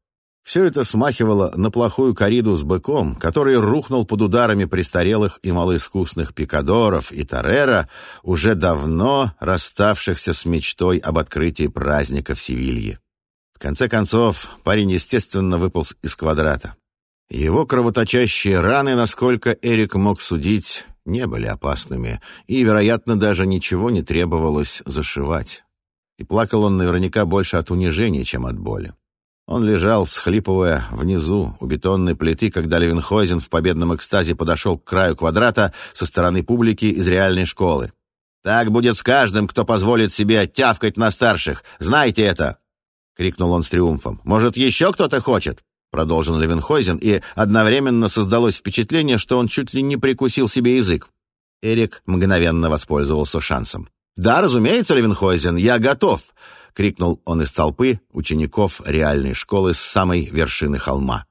Все это смахивало на плохую кориду с быком, который рухнул под ударами престарелых и малоискусных пикадоров и Тарера, уже давно расставшихся с мечтой об открытии праздника в Севилье. В конце концов, парень, естественно, выполз из квадрата. Его кровоточащие раны, насколько Эрик мог судить, не были опасными, и, вероятно, даже ничего не требовалось зашивать. И плакал он наверняка больше от унижения, чем от боли. Он лежал, всхлипывая, внизу, у бетонной плиты, когда Левенхойзен в победном экстазе подошел к краю квадрата со стороны публики из реальной школы. «Так будет с каждым, кто позволит себе тявкать на старших. Знайте это!» — крикнул он с триумфом. «Может, еще кто-то хочет?» — продолжил Левенхойзен, и одновременно создалось впечатление, что он чуть ли не прикусил себе язык. Эрик мгновенно воспользовался шансом. «Да, разумеется, Левенхойзен, я готов!» — крикнул он из толпы учеников реальной школы с самой вершины холма.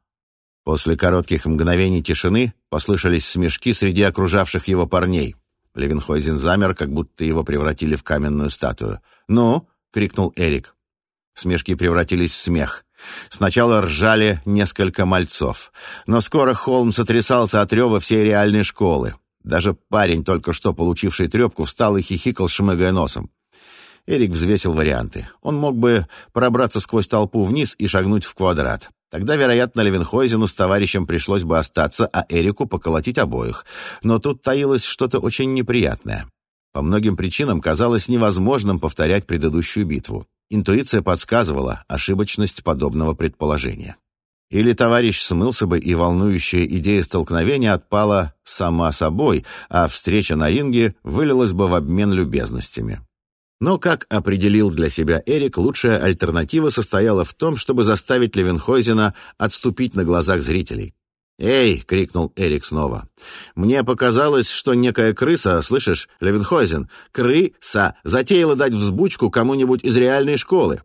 После коротких мгновений тишины послышались смешки среди окружавших его парней. Левенхойзен замер, как будто его превратили в каменную статую. «Ну?» — крикнул Эрик. Смешки превратились в смех. Сначала ржали несколько мальцов, но скоро холм сотрясался от рева всей реальной школы. Даже парень, только что получивший трепку, встал и хихикал, шмыгая носом. Эрик взвесил варианты. Он мог бы пробраться сквозь толпу вниз и шагнуть в квадрат. Тогда, вероятно, Левенхойзену с товарищем пришлось бы остаться, а Эрику поколотить обоих. Но тут таилось что-то очень неприятное. По многим причинам казалось невозможным повторять предыдущую битву. Интуиция подсказывала ошибочность подобного предположения. Или товарищ смылся бы, и волнующая идея столкновения отпала сама собой, а встреча на ринге вылилась бы в обмен любезностями. Но, как определил для себя Эрик, лучшая альтернатива состояла в том, чтобы заставить Левенхойзена отступить на глазах зрителей. «Эй!» — крикнул Эрик снова. «Мне показалось, что некая крыса, слышишь, Левенхойзен, крыса затеяла дать взбучку кому-нибудь из реальной школы.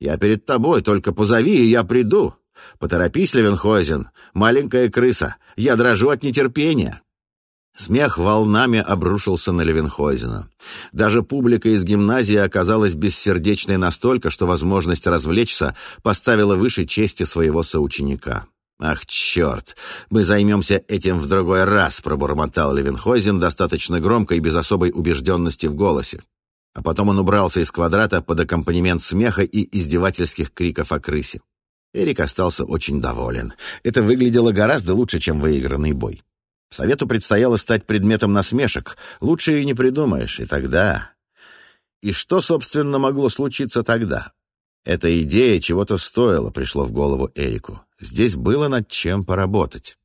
Я перед тобой, только позови, и я приду. Поторопись, Левенхойзен, маленькая крыса, я дрожу от нетерпения». Смех волнами обрушился на Левенхойзена. Даже публика из гимназии оказалась бессердечной настолько, что возможность развлечься поставила выше чести своего соученика. «Ах, черт! Мы займемся этим в другой раз», — пробормотал Левенхойзен достаточно громко и без особой убежденности в голосе. А потом он убрался из квадрата под аккомпанемент смеха и издевательских криков о крысе. Эрик остался очень доволен. Это выглядело гораздо лучше, чем выигранный бой. Совету предстояло стать предметом насмешек. Лучше и не придумаешь. И тогда... И что, собственно, могло случиться тогда? Эта идея чего-то стоила, пришло в голову Эрику. Здесь было над чем поработать.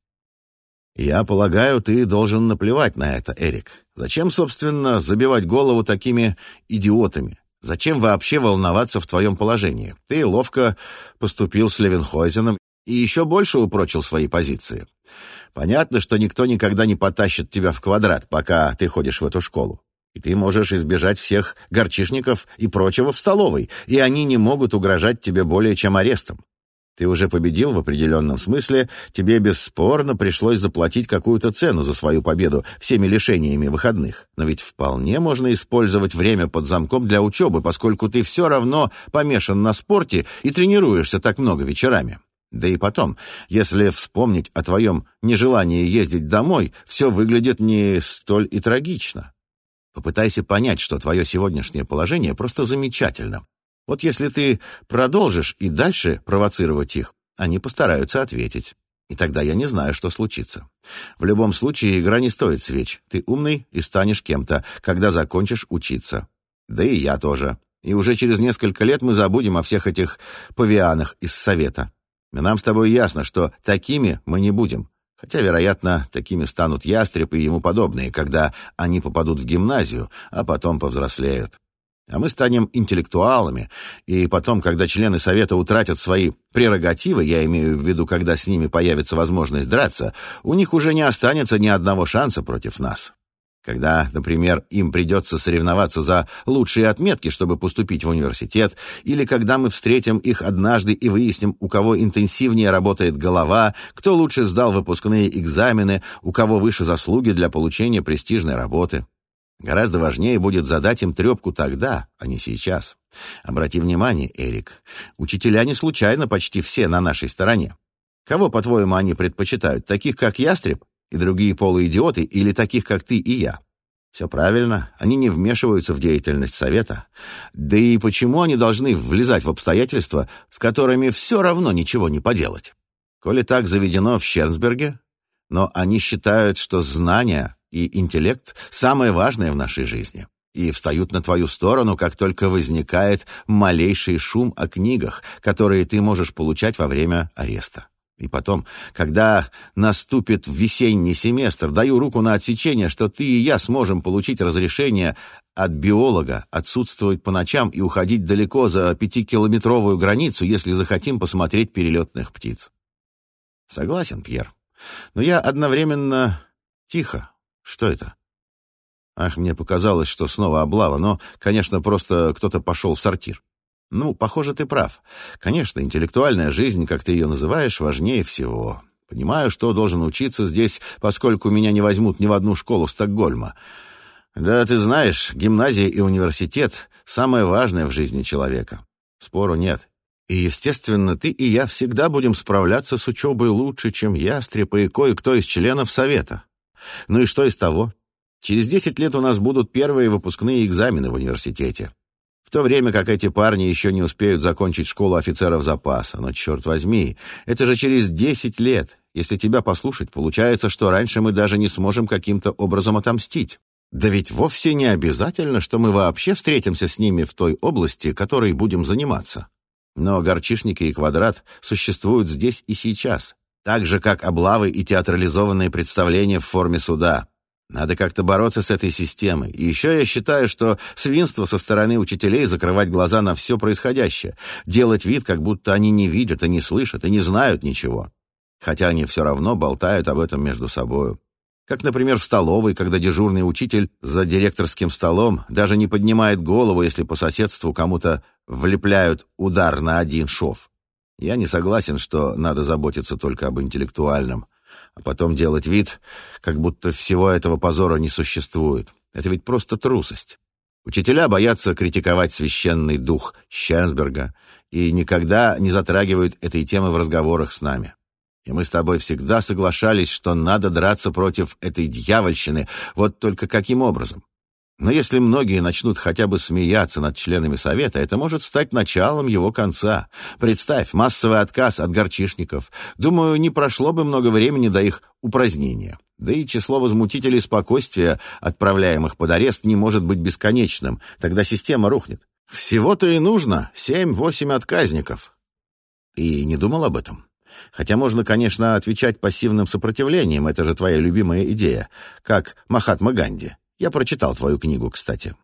«Я полагаю, ты должен наплевать на это, Эрик. Зачем, собственно, забивать голову такими идиотами? Зачем вообще волноваться в твоем положении? Ты ловко поступил с Левенхойзеном и еще больше упрочил свои позиции. Понятно, что никто никогда не потащит тебя в квадрат, пока ты ходишь в эту школу. И ты можешь избежать всех горчишников и прочего в столовой, и они не могут угрожать тебе более чем арестом. Ты уже победил в определенном смысле, тебе бесспорно пришлось заплатить какую-то цену за свою победу всеми лишениями выходных. Но ведь вполне можно использовать время под замком для учебы, поскольку ты все равно помешан на спорте и тренируешься так много вечерами. Да и потом, если вспомнить о твоем нежелании ездить домой, все выглядит не столь и трагично. Попытайся понять, что твое сегодняшнее положение просто замечательно. Вот если ты продолжишь и дальше провоцировать их, они постараются ответить. И тогда я не знаю, что случится. В любом случае, игра не стоит свеч. Ты умный и станешь кем-то, когда закончишь учиться. Да и я тоже. И уже через несколько лет мы забудем о всех этих павианах из Совета. И нам с тобой ясно, что такими мы не будем. Хотя, вероятно, такими станут ястребы и ему подобные, когда они попадут в гимназию, а потом повзрослеют. А мы станем интеллектуалами, и потом, когда члены Совета утратят свои прерогативы, я имею в виду, когда с ними появится возможность драться, у них уже не останется ни одного шанса против нас. Когда, например, им придется соревноваться за лучшие отметки, чтобы поступить в университет, или когда мы встретим их однажды и выясним, у кого интенсивнее работает голова, кто лучше сдал выпускные экзамены, у кого выше заслуги для получения престижной работы. Гораздо важнее будет задать им трепку тогда, а не сейчас. Обрати внимание, Эрик, учителя не случайно почти все на нашей стороне. Кого, по-твоему, они предпочитают? Таких, как Ястреб? И другие полуидиоты или таких, как ты и я. Все правильно, они не вмешиваются в деятельность Совета. Да и почему они должны влезать в обстоятельства, с которыми все равно ничего не поделать? Коли так заведено в Щернсберге, но они считают, что знания и интеллект — самое важное в нашей жизни, и встают на твою сторону, как только возникает малейший шум о книгах, которые ты можешь получать во время ареста. И потом, когда наступит весенний семестр, даю руку на отсечение, что ты и я сможем получить разрешение от биолога отсутствовать по ночам и уходить далеко за пятикилометровую границу, если захотим посмотреть перелетных птиц. Согласен, Пьер. Но я одновременно... Тихо. Что это? Ах, мне показалось, что снова облава, но, конечно, просто кто-то пошел в сортир. Ну, похоже, ты прав. Конечно, интеллектуальная жизнь, как ты ее называешь, важнее всего. Понимаю, что должен учиться здесь, поскольку меня не возьмут ни в одну школу Стокгольма. Да, ты знаешь, гимназия и университет — самое важное в жизни человека. Спору нет. И, естественно, ты и я всегда будем справляться с учебой лучше, чем ястреб и кое-кто из членов Совета. Ну и что из того? Через десять лет у нас будут первые выпускные экзамены в университете то время как эти парни еще не успеют закончить школу офицеров запаса. Но, черт возьми, это же через десять лет. Если тебя послушать, получается, что раньше мы даже не сможем каким-то образом отомстить. Да ведь вовсе не обязательно, что мы вообще встретимся с ними в той области, которой будем заниматься. Но горчишники и квадрат существуют здесь и сейчас, так же, как облавы и театрализованные представления в форме суда. Надо как-то бороться с этой системой. И еще я считаю, что свинство со стороны учителей закрывать глаза на все происходящее, делать вид, как будто они не видят и не слышат и не знают ничего. Хотя они все равно болтают об этом между собою. Как, например, в столовой, когда дежурный учитель за директорским столом даже не поднимает голову, если по соседству кому-то влепляют удар на один шов. Я не согласен, что надо заботиться только об интеллектуальном а потом делать вид, как будто всего этого позора не существует. Это ведь просто трусость. Учителя боятся критиковать священный дух Щернсберга и никогда не затрагивают этой темы в разговорах с нами. И мы с тобой всегда соглашались, что надо драться против этой дьявольщины, вот только каким образом? Но если многие начнут хотя бы смеяться над членами Совета, это может стать началом его конца. Представь, массовый отказ от горчишников. Думаю, не прошло бы много времени до их упразднения. Да и число возмутителей спокойствия, отправляемых под арест, не может быть бесконечным. Тогда система рухнет. Всего-то и нужно семь-восемь отказников. И не думал об этом? Хотя можно, конечно, отвечать пассивным сопротивлением, это же твоя любимая идея, как Махатма Ганди. Я прочитал твою книгу, кстати.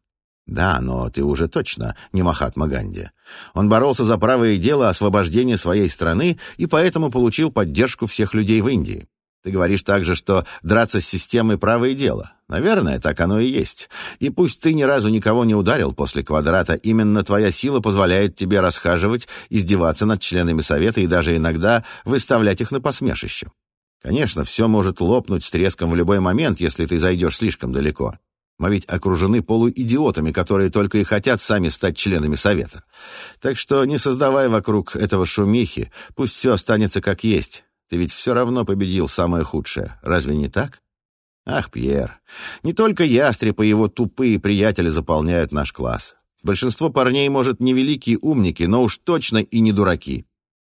Да, но ты уже точно не Махатма Ганди. Он боролся за правое дело освобождения своей страны и поэтому получил поддержку всех людей в Индии. Ты говоришь также, что драться с системой правое дело. Наверное, так оно и есть. И пусть ты ни разу никого не ударил после квадрата, именно твоя сила позволяет тебе расхаживать, издеваться над членами совета и даже иногда выставлять их на посмешище. Конечно, все может лопнуть с треском в любой момент, если ты зайдешь слишком далеко. Мы ведь окружены полуидиотами, которые только и хотят сами стать членами Совета. Так что не создавай вокруг этого шумихи, пусть все останется как есть. Ты ведь все равно победил самое худшее, разве не так? Ах, Пьер, не только ястреб и его тупые приятели заполняют наш класс. Большинство парней, может, не великие умники, но уж точно и не дураки.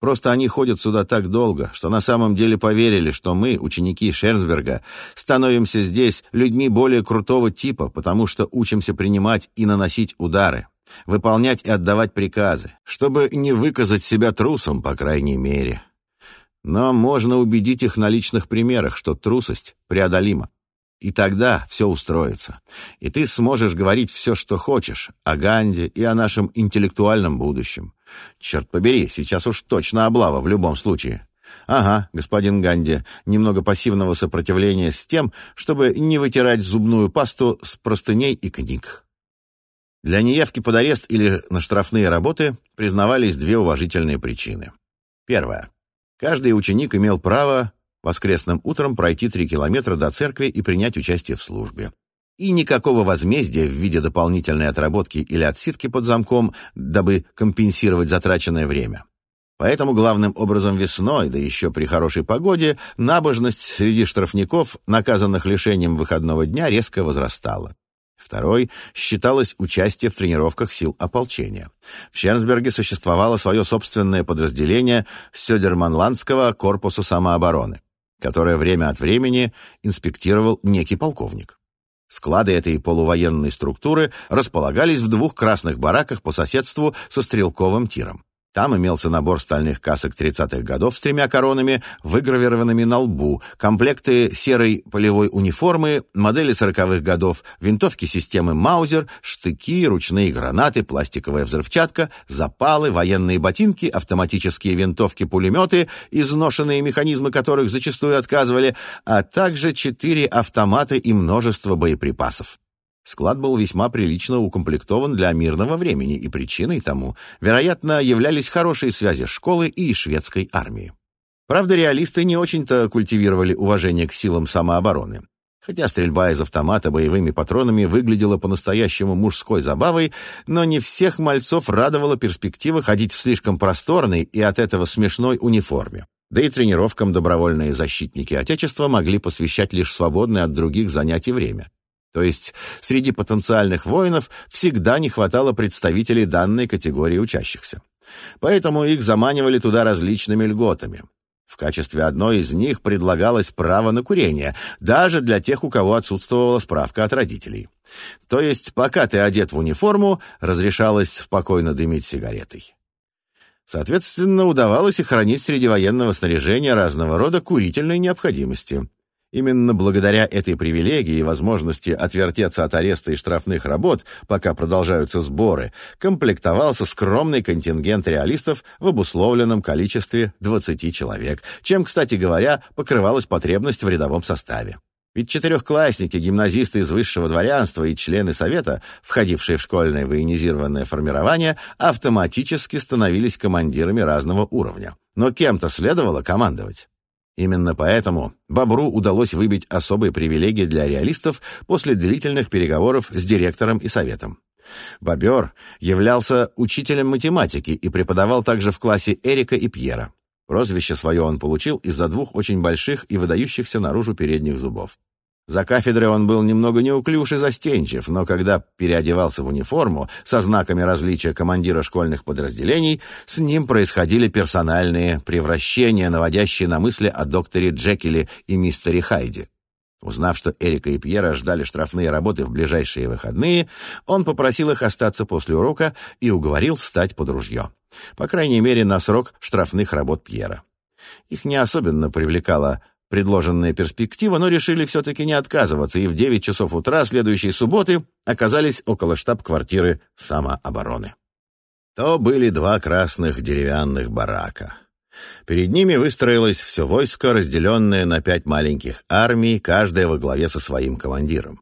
Просто они ходят сюда так долго, что на самом деле поверили, что мы, ученики Шернсберга, становимся здесь людьми более крутого типа, потому что учимся принимать и наносить удары, выполнять и отдавать приказы, чтобы не выказать себя трусом, по крайней мере. Но можно убедить их на личных примерах, что трусость преодолима. И тогда все устроится. И ты сможешь говорить все, что хочешь, о Ганде и о нашем интеллектуальном будущем. Черт побери, сейчас уж точно облава в любом случае. Ага, господин Ганди, немного пассивного сопротивления с тем, чтобы не вытирать зубную пасту с простыней и книг. Для неявки под арест или на штрафные работы признавались две уважительные причины. Первая. Каждый ученик имел право воскресным утром пройти три километра до церкви и принять участие в службе. И никакого возмездия в виде дополнительной отработки или отсидки под замком, дабы компенсировать затраченное время. Поэтому главным образом весной, да еще при хорошей погоде, набожность среди штрафников, наказанных лишением выходного дня, резко возрастала. Второй считалось участие в тренировках сил ополчения. В Щернсберге существовало свое собственное подразделение Сёдерманландского корпуса самообороны которое время от времени инспектировал некий полковник. Склады этой полувоенной структуры располагались в двух красных бараках по соседству со стрелковым тиром. Там имелся набор стальных касок 30-х годов с тремя коронами, выгравированными на лбу, комплекты серой полевой униформы, модели 40-х годов, винтовки системы Маузер, штыки, ручные гранаты, пластиковая взрывчатка, запалы, военные ботинки, автоматические винтовки-пулеметы, изношенные механизмы которых зачастую отказывали, а также четыре автомата и множество боеприпасов. Склад был весьма прилично укомплектован для мирного времени, и причиной тому, вероятно, являлись хорошие связи школы и шведской армии. Правда, реалисты не очень-то культивировали уважение к силам самообороны. Хотя стрельба из автомата боевыми патронами выглядела по-настоящему мужской забавой, но не всех мальцов радовала перспектива ходить в слишком просторной и от этого смешной униформе. Да и тренировкам добровольные защитники Отечества могли посвящать лишь свободное от других занятий время. То есть среди потенциальных воинов всегда не хватало представителей данной категории учащихся. Поэтому их заманивали туда различными льготами. В качестве одной из них предлагалось право на курение, даже для тех, у кого отсутствовала справка от родителей. То есть, пока ты одет в униформу, разрешалось спокойно дымить сигаретой. Соответственно, удавалось и хранить среди военного снаряжения разного рода курительной необходимости. Именно благодаря этой привилегии и возможности отвертеться от ареста и штрафных работ, пока продолжаются сборы, комплектовался скромный контингент реалистов в обусловленном количестве 20 человек, чем, кстати говоря, покрывалась потребность в рядовом составе. Ведь четырехклассники, гимназисты из высшего дворянства и члены совета, входившие в школьное военизированное формирование, автоматически становились командирами разного уровня. Но кем-то следовало командовать. Именно поэтому Бобру удалось выбить особые привилегии для реалистов после длительных переговоров с директором и советом. Бобер являлся учителем математики и преподавал также в классе Эрика и Пьера. Прозвище свое он получил из-за двух очень больших и выдающихся наружу передних зубов. За кафедрой он был немного неуклюж и застенчив, но когда переодевался в униформу со знаками различия командира школьных подразделений, с ним происходили персональные превращения, наводящие на мысли о докторе Джекиле и мистере Хайде. Узнав, что Эрика и Пьера ждали штрафные работы в ближайшие выходные, он попросил их остаться после урока и уговорил встать под ружье. По крайней мере, на срок штрафных работ Пьера. Их не особенно привлекала предложенная перспектива, но решили все-таки не отказываться и в 9 часов утра следующей субботы оказались около штаб-квартиры самообороны. То были два красных деревянных барака. Перед ними выстроилось все войско, разделенное на пять маленьких армий, каждая во главе со своим командиром.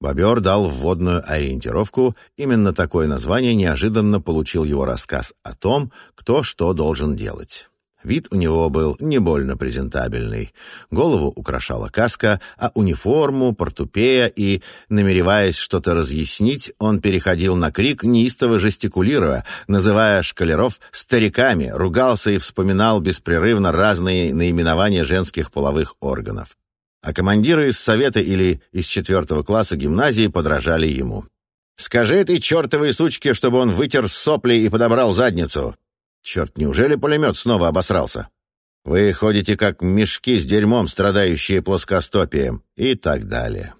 Бобер дал вводную ориентировку, именно такое название неожиданно получил его рассказ о том, кто что должен делать. Вид у него был не больно презентабельный. Голову украшала каска, а униформу, портупея и, намереваясь что-то разъяснить, он переходил на крик, неистово жестикулируя, называя шкалеров стариками, ругался и вспоминал беспрерывно разные наименования женских половых органов. а командиры из совета или из четвертого класса гимназии подражали ему. «Скажи этой чертовой сучке, чтобы он вытер сопли и подобрал задницу!» «Черт, неужели пулемет снова обосрался?» «Вы ходите как мешки с дерьмом, страдающие плоскостопием» и так далее.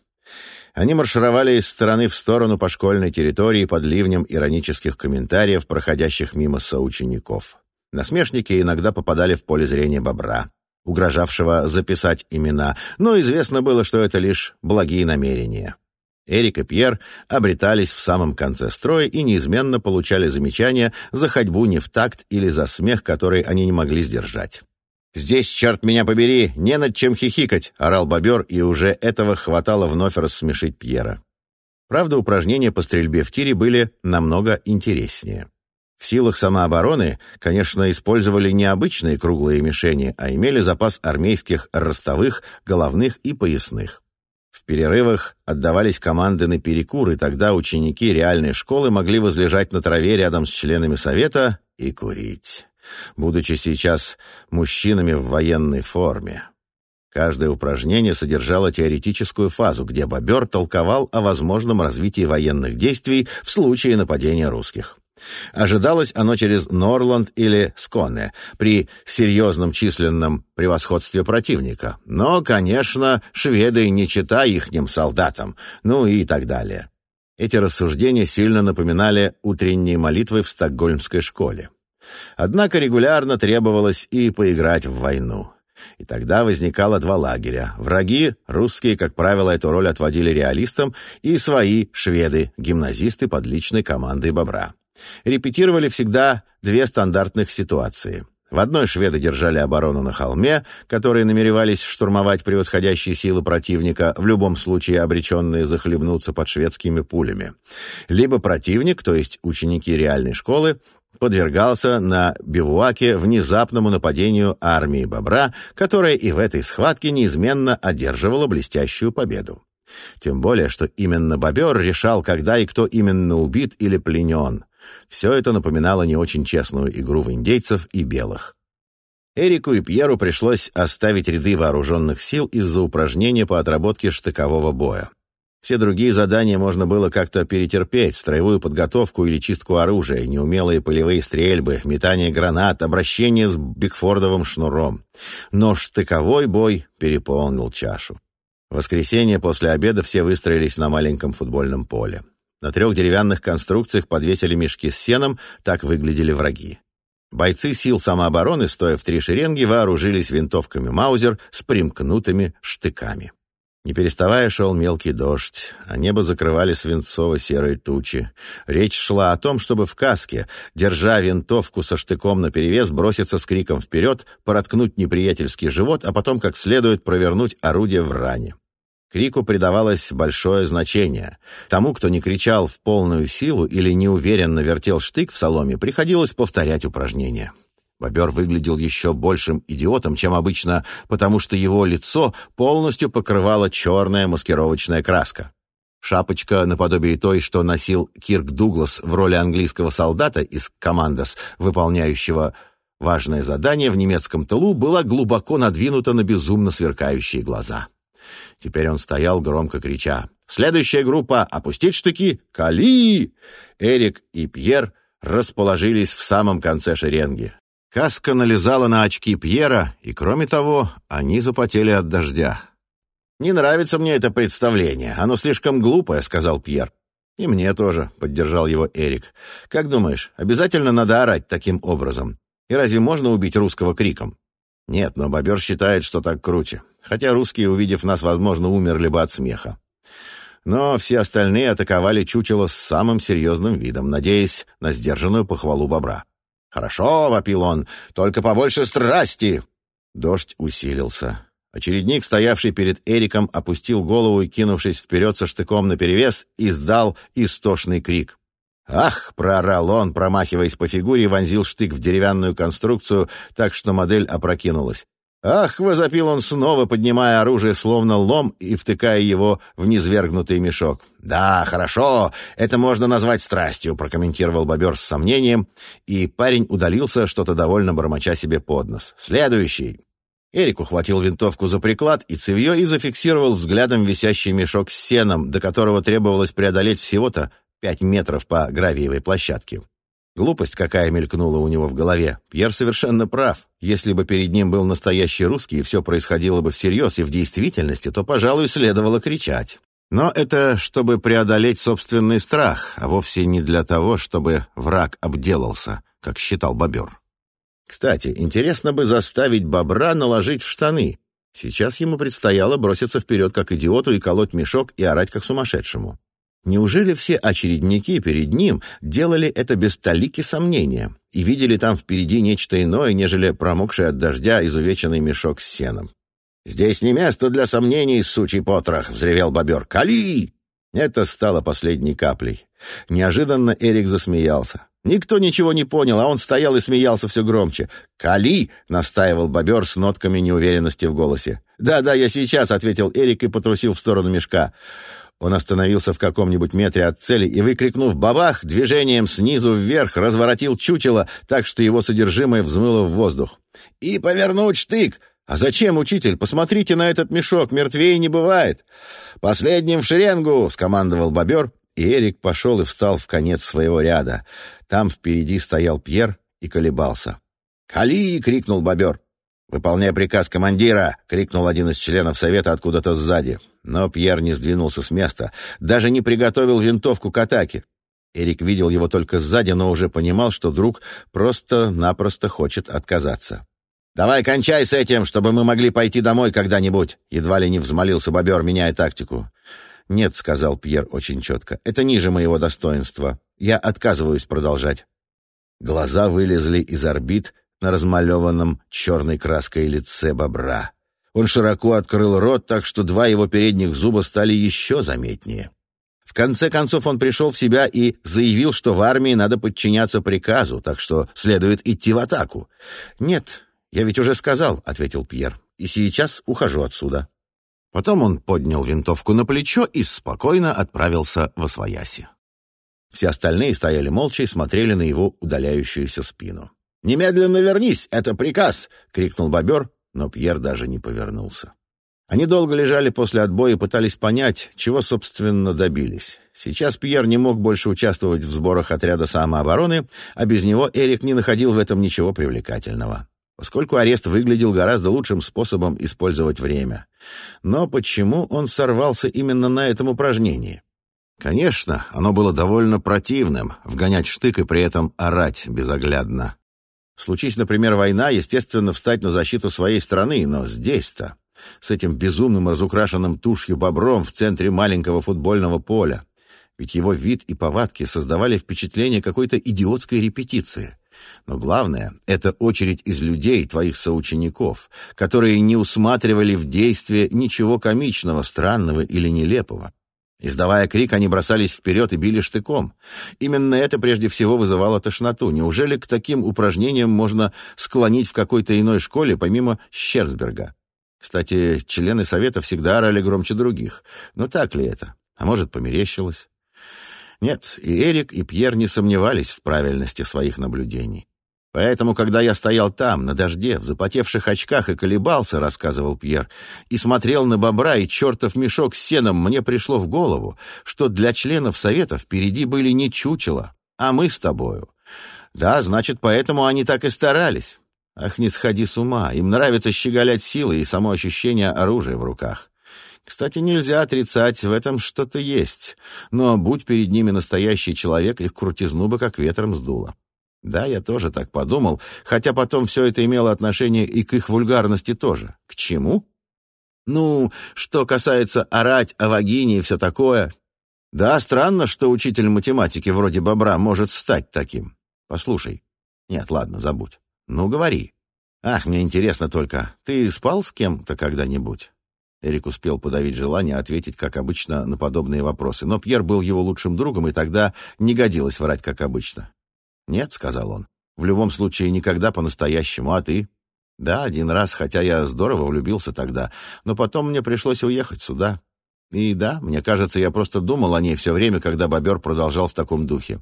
Они маршировали из стороны в сторону по школьной территории под ливнем иронических комментариев, проходящих мимо соучеников. Насмешники иногда попадали в поле зрения бобра, угрожавшего записать имена, но известно было, что это лишь благие намерения. Эрик и Пьер обретались в самом конце строя и неизменно получали замечания за ходьбу не в такт или за смех, который они не могли сдержать. «Здесь, черт меня побери, не над чем хихикать!» — орал бобер, и уже этого хватало вновь рассмешить Пьера. Правда, упражнения по стрельбе в тире были намного интереснее. В силах самообороны, конечно, использовали не обычные круглые мишени, а имели запас армейских ростовых, головных и поясных. В перерывах отдавались команды на перекур, и тогда ученики реальной школы могли возлежать на траве рядом с членами совета и курить будучи сейчас мужчинами в военной форме. Каждое упражнение содержало теоретическую фазу, где бобер толковал о возможном развитии военных действий в случае нападения русских. Ожидалось оно через Норланд или Сконе при серьезном численном превосходстве противника. Но, конечно, шведы не чита ихним солдатам, ну и так далее. Эти рассуждения сильно напоминали утренние молитвы в стокгольмской школе. Однако регулярно требовалось и поиграть в войну. И тогда возникало два лагеря. Враги, русские, как правило, эту роль отводили реалистам, и свои, шведы, гимназисты под личной командой «Бобра». Репетировали всегда две стандартных ситуации. В одной шведы держали оборону на холме, которые намеревались штурмовать превосходящие силы противника, в любом случае обреченные захлебнуться под шведскими пулями. Либо противник, то есть ученики реальной школы, подвергался на бивуаке внезапному нападению армии Бобра, которая и в этой схватке неизменно одерживала блестящую победу. Тем более, что именно Бобер решал, когда и кто именно убит или пленен. Все это напоминало не очень честную игру в индейцев и белых. Эрику и Пьеру пришлось оставить ряды вооруженных сил из-за упражнения по отработке штыкового боя. Все другие задания можно было как-то перетерпеть, строевую подготовку или чистку оружия, неумелые полевые стрельбы, метание гранат, обращение с Бигфордовым шнуром. Но штыковой бой переполнил чашу. В воскресенье после обеда все выстроились на маленьком футбольном поле. На трех деревянных конструкциях подвесили мешки с сеном, так выглядели враги. Бойцы сил самообороны, стоя в три шеренги, вооружились винтовками «Маузер» с примкнутыми штыками. Не переставая шел мелкий дождь, а небо закрывали свинцово-серые тучи. Речь шла о том, чтобы в каске, держа винтовку со штыком наперевес, броситься с криком вперед, проткнуть неприятельский живот, а потом как следует провернуть орудие в ране. Крику придавалось большое значение. Тому, кто не кричал в полную силу или неуверенно вертел штык в соломе, приходилось повторять упражнение. Бобер выглядел еще большим идиотом, чем обычно, потому что его лицо полностью покрывала черная маскировочная краска. Шапочка, наподобие той, что носил Кирк Дуглас в роли английского солдата из «Командос», выполняющего важное задание в немецком тылу, была глубоко надвинута на безумно сверкающие глаза. Теперь он стоял, громко крича. «Следующая группа! Опустить штыки! Кали!» Эрик и Пьер расположились в самом конце шеренги. Каска налезала на очки Пьера, и, кроме того, они запотели от дождя. «Не нравится мне это представление. Оно слишком глупое», — сказал Пьер. «И мне тоже», — поддержал его Эрик. «Как думаешь, обязательно надо орать таким образом? И разве можно убить русского криком?» «Нет, но бобер считает, что так круче. Хотя русские, увидев нас, возможно, умерли бы от смеха. Но все остальные атаковали чучело с самым серьезным видом, надеясь на сдержанную похвалу бобра. «Хорошо», — вопил он, — «только побольше страсти». Дождь усилился. Очередник, стоявший перед Эриком, опустил голову и, кинувшись вперед со штыком наперевес, издал истошный крик. «Ах!» — проорал он, промахиваясь по фигуре, вонзил штык в деревянную конструкцию, так что модель опрокинулась. «Ах!» — возопил он снова, поднимая оружие, словно лом, и втыкая его в низвергнутый мешок. «Да, хорошо, это можно назвать страстью», — прокомментировал бобер с сомнением, и парень удалился, что-то довольно бормоча себе под нос. «Следующий!» Эрик ухватил винтовку за приклад и цевьё и зафиксировал взглядом висящий мешок с сеном, до которого требовалось преодолеть всего-то пять метров по гравиевой площадке. Глупость какая мелькнула у него в голове. Пьер совершенно прав. Если бы перед ним был настоящий русский, и все происходило бы всерьез и в действительности, то, пожалуй, следовало кричать. Но это чтобы преодолеть собственный страх, а вовсе не для того, чтобы враг обделался, как считал бобер. Кстати, интересно бы заставить бобра наложить в штаны. Сейчас ему предстояло броситься вперед как идиоту и колоть мешок и орать как сумасшедшему. Неужели все очередники перед ним делали это без талики сомнения и видели там впереди нечто иное, нежели промокший от дождя изувеченный мешок с сеном? «Здесь не место для сомнений, сучий потрох!» — взревел бобер. «Кали!» Это стало последней каплей. Неожиданно Эрик засмеялся. Никто ничего не понял, а он стоял и смеялся все громче. «Кали!» — настаивал бобер с нотками неуверенности в голосе. «Да-да, я сейчас», — ответил Эрик и потрусил в сторону мешка. Он остановился в каком-нибудь метре от цели и, выкрикнув «бабах!», движением снизу вверх разворотил чучело так, что его содержимое взмыло в воздух. «И повернуть штык!» «А зачем, учитель? Посмотрите на этот мешок, мертвее не бывает!» «Последним в шеренгу!» — скомандовал бобер, и Эрик пошел и встал в конец своего ряда. Там впереди стоял Пьер и колебался. «Кали!» — крикнул бобер. «Выполняя приказ командира!» — крикнул один из членов совета откуда-то сзади. Но Пьер не сдвинулся с места, даже не приготовил винтовку к атаке. Эрик видел его только сзади, но уже понимал, что друг просто-напросто хочет отказаться. «Давай кончай с этим, чтобы мы могли пойти домой когда-нибудь!» Едва ли не взмолился бобер, меняя тактику. «Нет», — сказал Пьер очень четко, — «это ниже моего достоинства. Я отказываюсь продолжать». Глаза вылезли из орбит на размалеванном черной краской лице бобра. Он широко открыл рот, так что два его передних зуба стали еще заметнее. В конце концов он пришел в себя и заявил, что в армии надо подчиняться приказу, так что следует идти в атаку. «Нет, я ведь уже сказал», — ответил Пьер, — «и сейчас ухожу отсюда». Потом он поднял винтовку на плечо и спокойно отправился во свояси. Все остальные стояли молча и смотрели на его удаляющуюся спину. «Немедленно вернись! Это приказ!» — крикнул бобер, но Пьер даже не повернулся. Они долго лежали после отбоя и пытались понять, чего, собственно, добились. Сейчас Пьер не мог больше участвовать в сборах отряда самообороны, а без него Эрик не находил в этом ничего привлекательного, поскольку арест выглядел гораздо лучшим способом использовать время. Но почему он сорвался именно на этом упражнении? Конечно, оно было довольно противным — вгонять штык и при этом орать безоглядно. Случись, например, война, естественно, встать на защиту своей страны, но здесь-то, с этим безумным разукрашенным тушью бобром в центре маленького футбольного поля. Ведь его вид и повадки создавали впечатление какой-то идиотской репетиции. Но главное — это очередь из людей, твоих соучеников, которые не усматривали в действии ничего комичного, странного или нелепого. Издавая крик, они бросались вперед и били штыком. Именно это прежде всего вызывало тошноту. Неужели к таким упражнениям можно склонить в какой-то иной школе, помимо Щерцберга? Кстати, члены совета всегда орали громче других. Но так ли это? А может, померещилось? Нет, и Эрик, и Пьер не сомневались в правильности своих наблюдений. Поэтому, когда я стоял там, на дожде, в запотевших очках и колебался, рассказывал Пьер, и смотрел на бобра и чертов мешок с сеном, мне пришло в голову, что для членов совета впереди были не чучела, а мы с тобою. Да, значит, поэтому они так и старались. Ах, не сходи с ума, им нравится щеголять силой и само ощущение оружия в руках. Кстати, нельзя отрицать, в этом что-то есть. Но будь перед ними настоящий человек, их крутизну бы как ветром сдуло. Да, я тоже так подумал, хотя потом все это имело отношение и к их вульгарности тоже. К чему? Ну, что касается орать о вагине и все такое. Да, странно, что учитель математики вроде Бобра может стать таким. Послушай. Нет, ладно, забудь. Ну, говори. Ах, мне интересно только, ты спал с кем-то когда-нибудь? Эрик успел подавить желание ответить, как обычно, на подобные вопросы, но Пьер был его лучшим другом, и тогда не годилось врать, как обычно. «Нет», — сказал он, — «в любом случае никогда по-настоящему, а ты?» «Да, один раз, хотя я здорово влюбился тогда, но потом мне пришлось уехать сюда». И да, мне кажется, я просто думал о ней все время, когда бобер продолжал в таком духе.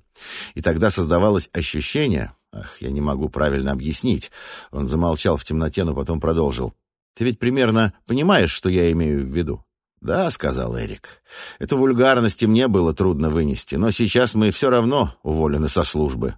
И тогда создавалось ощущение... Ах, я не могу правильно объяснить. Он замолчал в темноте, но потом продолжил. Ты ведь примерно понимаешь, что я имею в виду?» «Да», — сказал Эрик. «Эту вульгарность и мне было трудно вынести, но сейчас мы все равно уволены со службы.